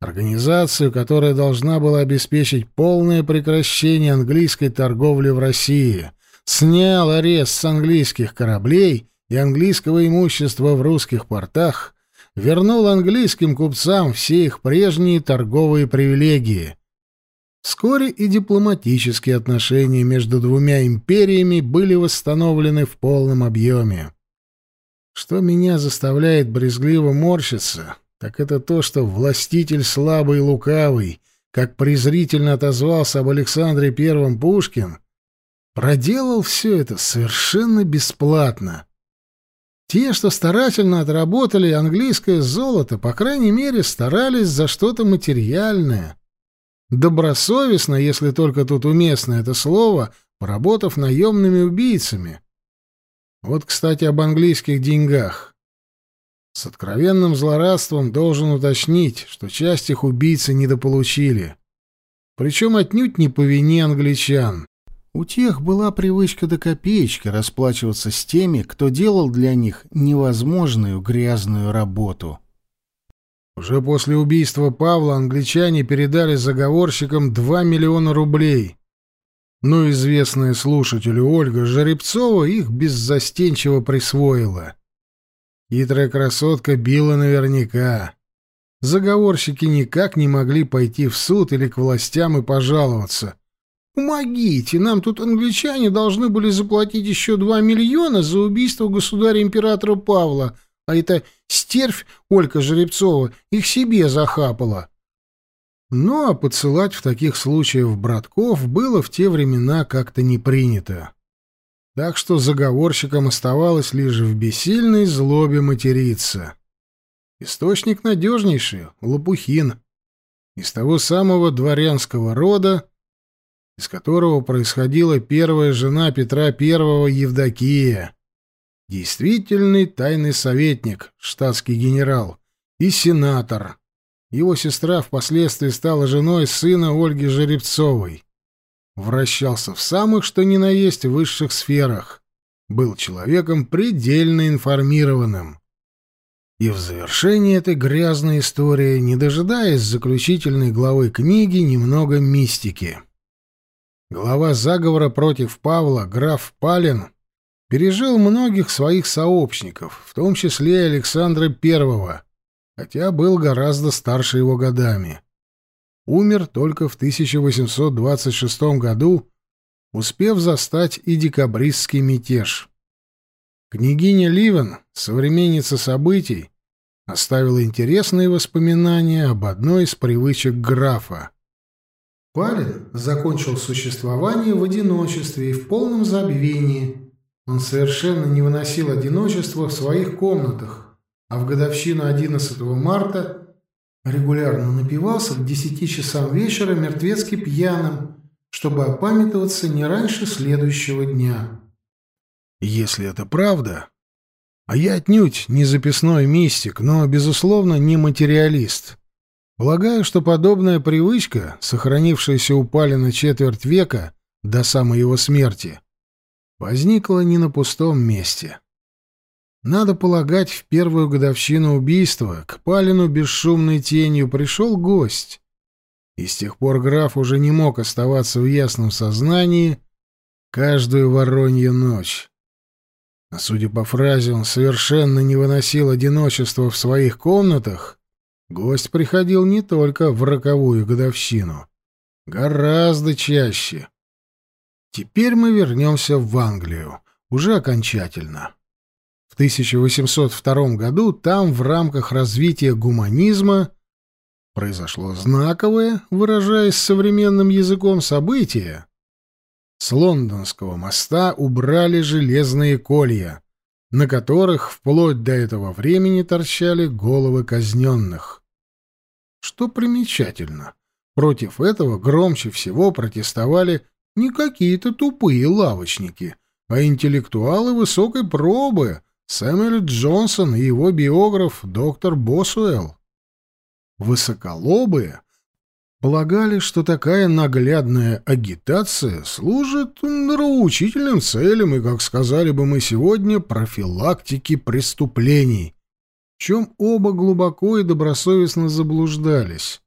Speaker 1: организацию, которая должна была обеспечить полное прекращение английской торговли в России, снял арест с английских кораблей и английского имущества в русских портах, вернул английским купцам все их прежние торговые привилегии, Вскоре и дипломатические отношения между двумя империями были восстановлены в полном объеме. Что меня заставляет брезгливо морщиться, так это то, что властитель слабый и лукавый, как презрительно отозвался об Александре Первом Пушкин, проделал все это совершенно бесплатно. Те, что старательно отработали английское золото, по крайней мере, старались за что-то материальное — Добросовестно, если только тут уместно это слово, поработав наемными убийцами. Вот, кстати, об английских деньгах. С откровенным злорадством должен уточнить, что часть их убийцы недополучили. Причем отнюдь не по вине англичан. У тех была привычка до копеечки расплачиваться с теми, кто делал для них невозможную грязную работу. Уже после убийства Павла англичане передали заговорщикам 2 миллиона рублей. Но известная слушателю Ольга Жеребцова их беззастенчиво присвоила. Хитрая красотка била наверняка. Заговорщики никак не могли пойти в суд или к властям и пожаловаться. «Помогите, нам тут англичане должны были заплатить еще два миллиона за убийство государя-императора Павла. А эта стервь Олька Жеребцова их себе захапала. Ну, а подсылать в таких случаях братков было в те времена как-то не принято. Так что заговорщикам оставалось лишь в бессильной злобе материться. Источник надежнейший — Лопухин. Из того самого дворянского рода, из которого происходила первая жена Петра I Евдокия, действительный тайный советник, штатский генерал и сенатор. Его сестра впоследствии стала женой сына Ольги Жеребцовой. Вращался в самых что ни на есть высших сферах. Был человеком предельно информированным. И в завершении этой грязной истории, не дожидаясь заключительной главы книги, немного мистики. Глава заговора против Павла, граф Палин, пережил многих своих сообщников, в том числе и Александра I, хотя был гораздо старше его годами. Умер только в 1826 году, успев застать и декабристский мятеж. Княгиня Ливен, современница событий, оставила интересные воспоминания об одной из привычек графа.
Speaker 2: Палин закончил существование в одиночестве и в полном забвении. Он совершенно не выносил одиночества в своих комнатах, а в годовщину 11 марта регулярно напивался к 10 часам вечера мертвецки пьяным, чтобы опамятоваться не раньше следующего дня.
Speaker 1: Если это правда, а я отнюдь не записной мистик, но, безусловно, не материалист. Полагаю, что подобная привычка, сохранившаяся у Палина четверть века до самой его смерти, возникла не на пустом месте. Надо полагать, в первую годовщину убийства к Палину бесшумной тенью пришел гость, и с тех пор граф уже не мог оставаться в ясном сознании каждую воронью ночь. А судя по фразе, он совершенно не выносил одиночества в своих комнатах. Гость приходил не только в роковую годовщину. Гораздо чаще. Теперь мы вернемся в Англию. Уже окончательно. В 1802 году там в рамках развития гуманизма произошло знаковое, выражаясь современным языком, событие, с лондонского моста убрали железные колья, на которых вплоть до этого времени торчали головы казненных. Что примечательно, против этого громче всего протестовали не какие-то тупые лавочники, а интеллектуалы высокой пробы, Сэмюэл Джонсон и его биограф доктор Босуэлл. Высоколобые полагали, что такая наглядная агитация служит нравоучительным целям и, как сказали бы мы сегодня, профилактике преступлений, в чем оба глубоко и добросовестно заблуждались.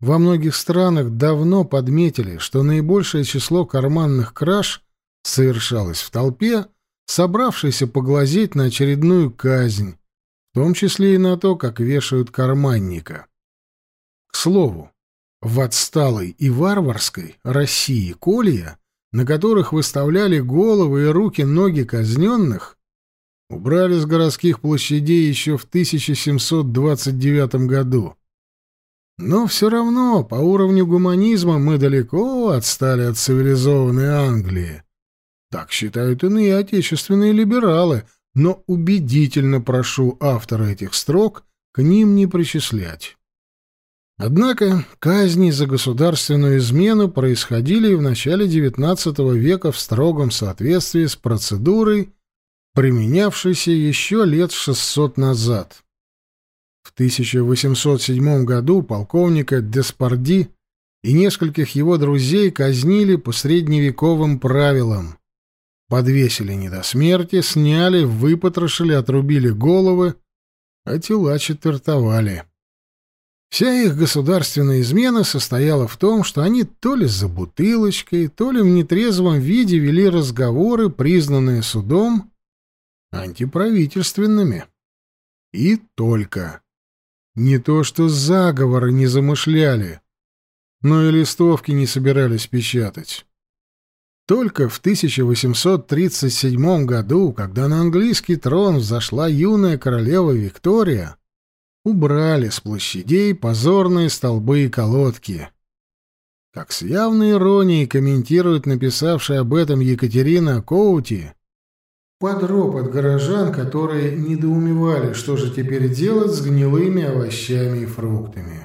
Speaker 1: Во многих странах давно подметили, что наибольшее число карманных краж совершалось в толпе, собравшейся поглазеть на очередную казнь, в том числе и на то, как вешают карманника. К слову, в отсталой и варварской России колья, на которых выставляли головы и руки-ноги казненных, убрали с городских площадей еще в 1729 году. Но все равно по уровню гуманизма мы далеко отстали от цивилизованной Англии. Так считают иные отечественные либералы, но убедительно прошу автора этих строк к ним не причислять. Однако казни за государственную измену происходили и в начале XIX века в строгом соответствии с процедурой, применявшейся еще лет 600 назад. В 1807 году полковника Деспарди и нескольких его друзей казнили по средневековым правилам. Подвесили не до смерти, сняли, выпотрошили, отрубили головы, а тела четвертовали. Вся их государственная измена состояла в том, что они то ли за бутылочкой, то ли в нетрезвом виде вели разговоры, признанные судом антиправительственными. И только. Не то что заговоры не замышляли, но и листовки не собирались печатать. Только в 1837 году, когда на английский трон взошла юная королева Виктория, убрали с площадей позорные столбы и колодки. Как с явной иронией комментирует написавшая об этом Екатерина Коути, подроб от горожан, которые недоумевали, что же теперь делать с гнилыми овощами и фруктами.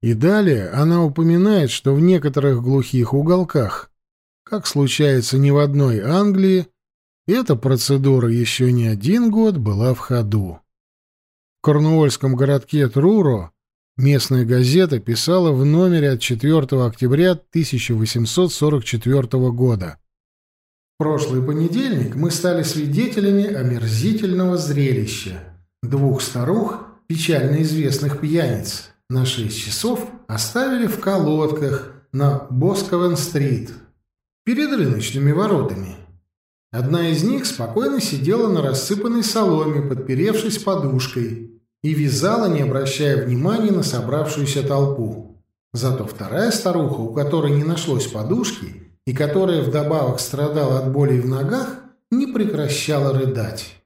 Speaker 1: И далее она упоминает, что в некоторых глухих уголках как случается не в одной Англии, эта процедура еще не один год была в ходу. В корнуольском городке Труро местная газета писала в номере от 4 октября 1844 года. Прошлый понедельник мы стали свидетелями омерзительного зрелища. Двух старух, печально известных пьяниц, на шесть часов оставили в колодках на Босковен-стрит, перед рыночными воротами. Одна из них спокойно сидела на рассыпанной соломе, подперевшись подушкой, и вязала, не обращая внимания на собравшуюся толпу. Зато вторая старуха, у которой не нашлось подушки и которая вдобавок страдала от боли в ногах, не прекращала рыдать.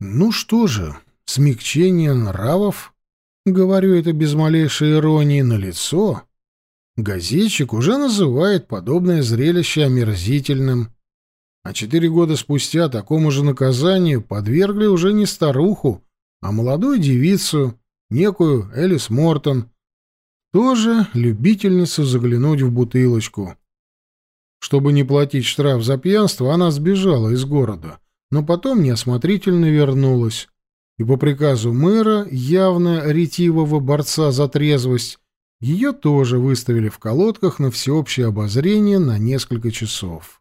Speaker 1: «Ну что же, смягчение нравов, — говорю это без малейшей иронии, — на лицо Газетчик уже называет подобное зрелище омерзительным. А четыре года спустя такому же наказанию подвергли уже не старуху, а молодую девицу, некую Элис Мортон, тоже любительницу заглянуть в бутылочку. Чтобы не платить штраф за пьянство, она сбежала из города, но потом неосмотрительно вернулась. И по приказу мэра, явно ретивого борца за трезвость, ее тоже выставили в колодках на всеобщее обозрение на несколько часов.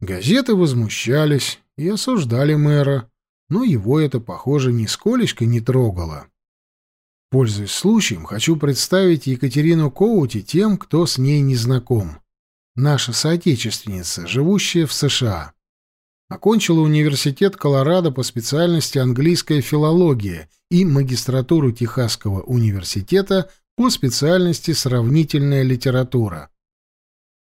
Speaker 1: Газеты возмущались и осуждали мэра, но его это, похоже, нисколечко не трогало. Пользуясь случаем, хочу представить Екатерину Коути тем, кто с ней не знаком. Наша соотечественница, живущая в США. Окончила университет Колорадо по специальности английская филология и магистратуру Техасского университета по специальности сравнительная литература.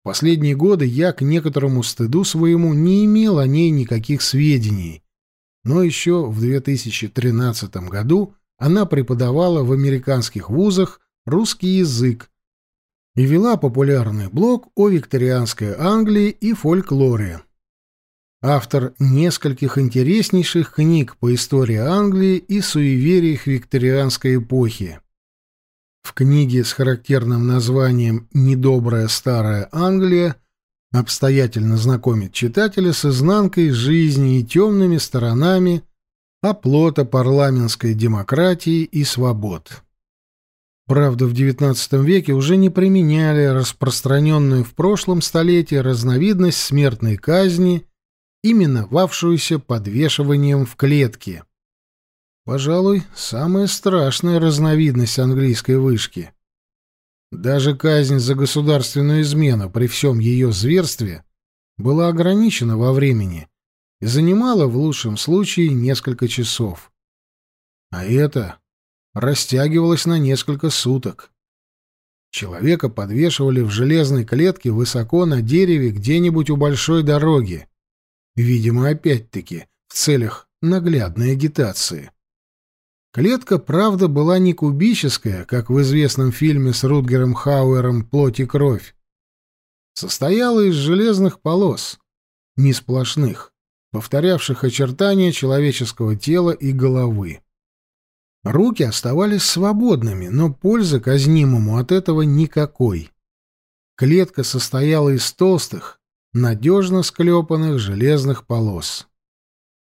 Speaker 1: В последние годы я к некоторому стыду своему не имел о ней никаких сведений, но еще в 2013 году она преподавала в американских вузах русский язык и вела популярный блог о викторианской Англии и фольклоре. Автор нескольких интереснейших книг по истории Англии и суевериях викторианской эпохи. В книге с характерным названием «Недобрая старая Англия» обстоятельно знакомит читателя с изнанкой жизни и темными сторонами оплота парламентской демократии и свобод. Правда, в XIX веке уже не применяли распространенную в прошлом столетии разновидность смертной казни, именовавшуюся подвешиванием в клетке. Пожалуй, самая страшная разновидность английской вышки. Даже казнь за государственную измену при всем ее зверстве была ограничена во времени и занимала в лучшем случае несколько часов. А это растягивалось на несколько суток. Человека подвешивали в железной клетке высоко на дереве где-нибудь у большой дороги, видимо, опять-таки в целях наглядной агитации. Клетка, правда, была не кубическая, как в известном фильме с Рутгером Хауэром «Плоть и кровь». Состояла из железных полос, не сплошных, повторявших очертания человеческого тела и головы. Руки оставались свободными, но пользы казнимому от этого никакой. Клетка состояла из толстых, надежно склепанных железных полос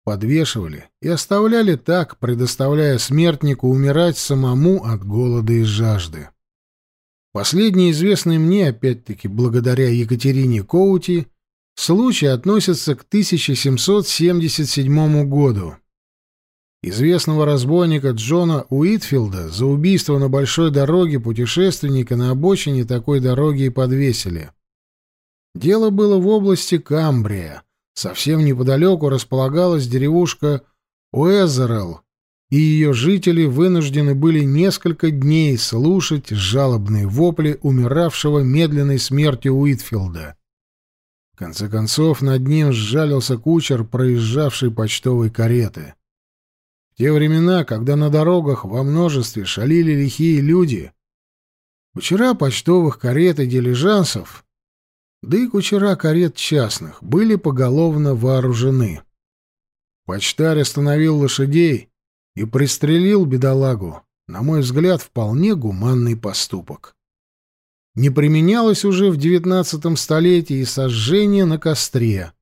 Speaker 1: подвешивали и оставляли так, предоставляя смертнику умирать самому от голода и жажды. Последний известный мне, опять-таки, благодаря Екатерине Коути, случай относится к 1777 году. Известного разбойника Джона Уитфилда за убийство на большой дороге путешественника на обочине такой дороги и подвесили. Дело было в области Камбрия, Совсем неподалеку располагалась деревушка Уэзерелл, и ее жители вынуждены были несколько дней слушать жалобные вопли умиравшего медленной смертью Уитфилда. В конце концов, над ним сжалился кучер, проезжавший почтовой кареты. Те времена, когда на дорогах во множестве шалили лихие люди, кучера почтовых карет и дилижансов, да и кучера карет частных, были поголовно вооружены. Почтарь остановил лошадей и пристрелил бедолагу, на мой взгляд, вполне гуманный поступок. Не применялось уже в XIX столетии сожжение на костре,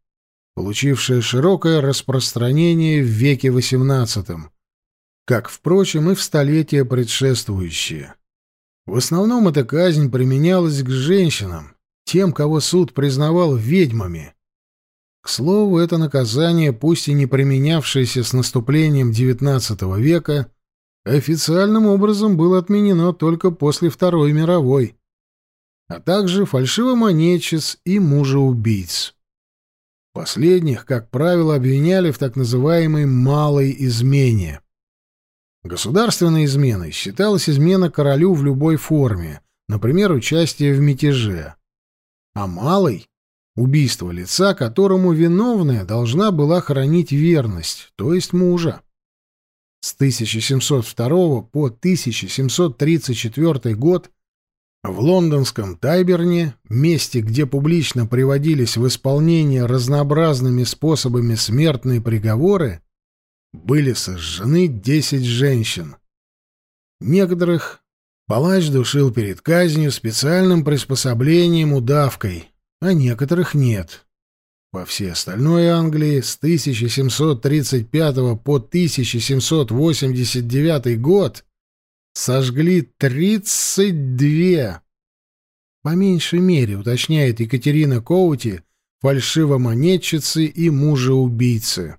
Speaker 1: получившее широкое распространение в веке XVIII, как, впрочем, и в столетия предшествующие. В основном эта казнь применялась к женщинам, тем, кого суд признавал ведьмами. К слову, это наказание, пусть и не применявшееся с наступлением XIX века, официальным образом было отменено только после Второй мировой а также фальшивомонетчиц и мужа-убийц. Последних, как правило, обвиняли в так называемой «малой измене». Государственной изменой считалась измена королю в любой форме, например, участие в мятеже. А малой — убийство лица, которому виновная должна была хранить верность, то есть мужа. С 1702 по 1734 год в лондонском Тайберне, месте, где публично приводились в исполнение разнообразными способами смертные приговоры, были сожжены десять женщин. Некоторых палач душил перед казнью специальным приспособлением удавкой, а некоторых нет. По всей остальной Англии с 1735 по 1789 год сожгли тридцать две. По меньшей мере, уточняет Екатерина Коути, фальшивомонетчицы и мужа-убийцы.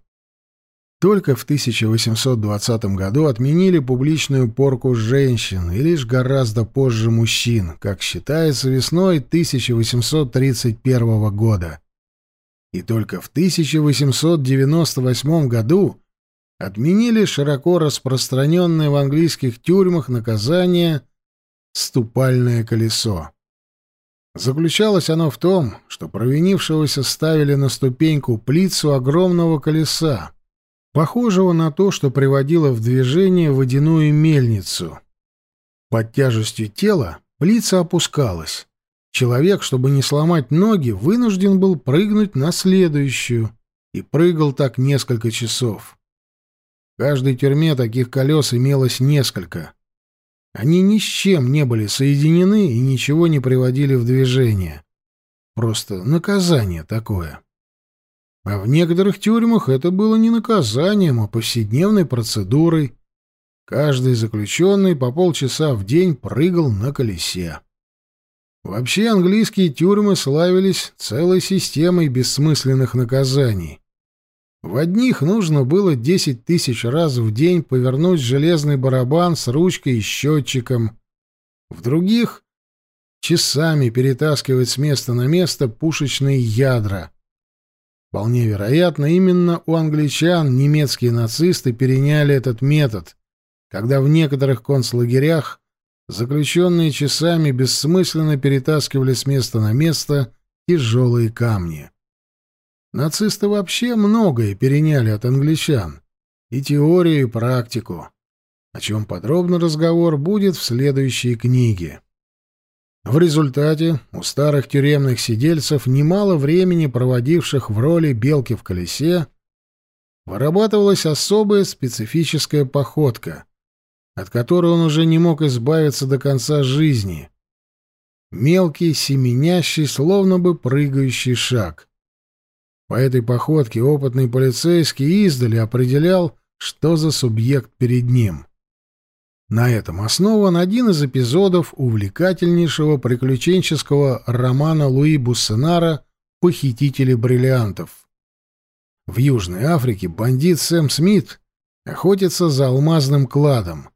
Speaker 1: Только в 1820 году отменили публичную порку женщин, и лишь гораздо позже мужчин, как считается весной 1831 года. И только в 1898 году отменили широко распространенное в английских тюрьмах наказание «ступальное колесо». Заключалось оно в том, что провинившегося ставили на ступеньку плицу огромного колеса, похожего на то, что приводило в движение водяную мельницу. Под тяжестью тела плица опускалась. Человек, чтобы не сломать ноги, вынужден был прыгнуть на следующую, и прыгал так несколько часов. В каждой тюрьме таких колес имелось несколько. Они ни с чем не были соединены и ничего не приводили в движение. Просто наказание такое. А в некоторых тюрьмах это было не наказанием, а повседневной процедурой. Каждый заключенный по полчаса в день прыгал на колесе. Вообще английские тюрьмы славились целой системой бессмысленных наказаний. В одних нужно было десять тысяч раз в день повернуть железный барабан с ручкой и счетчиком. В других — часами перетаскивать с места на место пушечные ядра. Вполне вероятно, именно у англичан немецкие нацисты переняли этот метод, когда в некоторых концлагерях заключенные часами бессмысленно перетаскивали с места на место тяжелые камни. Нацисты вообще многое переняли от англичан. И теорию, и практику. О чем подробно разговор будет в следующей книге. В результате у старых тюремных сидельцев, немало времени проводивших в роли белки в колесе, вырабатывалась особая специфическая походка, от которой он уже не мог избавиться до конца жизни. Мелкий, семенящий, словно бы прыгающий шаг. По этой походке опытный полицейский издали определял, что за субъект перед ним. На этом основан один из эпизодов увлекательнейшего приключенческого романа Луи Буссенара «Похитители бриллиантов». В Южной Африке бандит Сэм Смит охотится за алмазным кладом,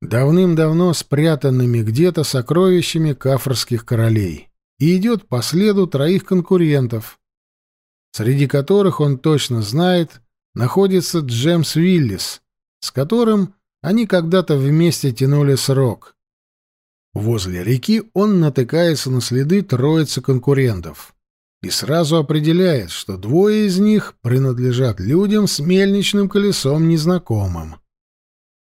Speaker 1: давным-давно спрятанными где-то сокровищами кафрских королей, и идет по следу троих конкурентов, среди которых он точно знает, находится Джемс Виллис, с которым они когда-то вместе тянули срок. Возле реки он натыкается на следы троицы конкурентов. и сразу определяет, что двое из них принадлежат людям с мельничным колесом незнакомым.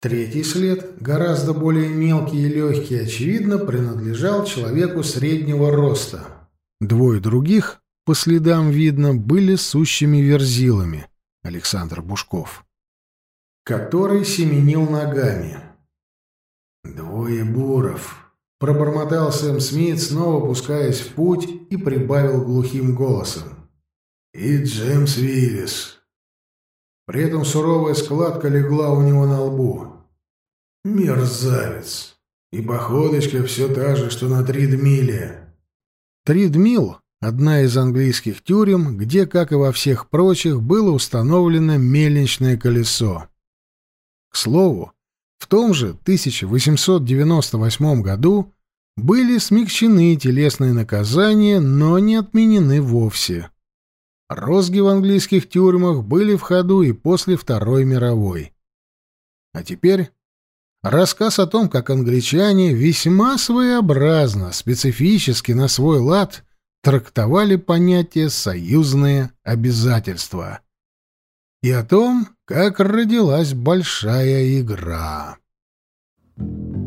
Speaker 1: Третий след, гораздо более мелкий и легкий, очевидно, принадлежал человеку среднего роста. Двое других, по следам видно, были сущими верзилами. Александр Бушков. Который семенил ногами. «Двое буров», — пробормотал Сэм Смит, снова пускаясь в путь, и прибавил глухим голосом. «И Джеймс Виллис». При этом суровая складка легла у него на лбу. Мерзавец. И походочка все та же, что на Тридмиле. Тридмил — одна из английских тюрем, где, как и во всех прочих, было установлено мельничное колесо. К слову, в том же 1898 году были смягчены телесные наказания, но не отменены вовсе. Розги в английских тюрьмах были в ходу и после Второй мировой. А теперь Рассказ о том, как англичане весьма своеобразно, специфически на свой лад трактовали понятие «союзные обязательства» и о том, как родилась большая игра. Thank you.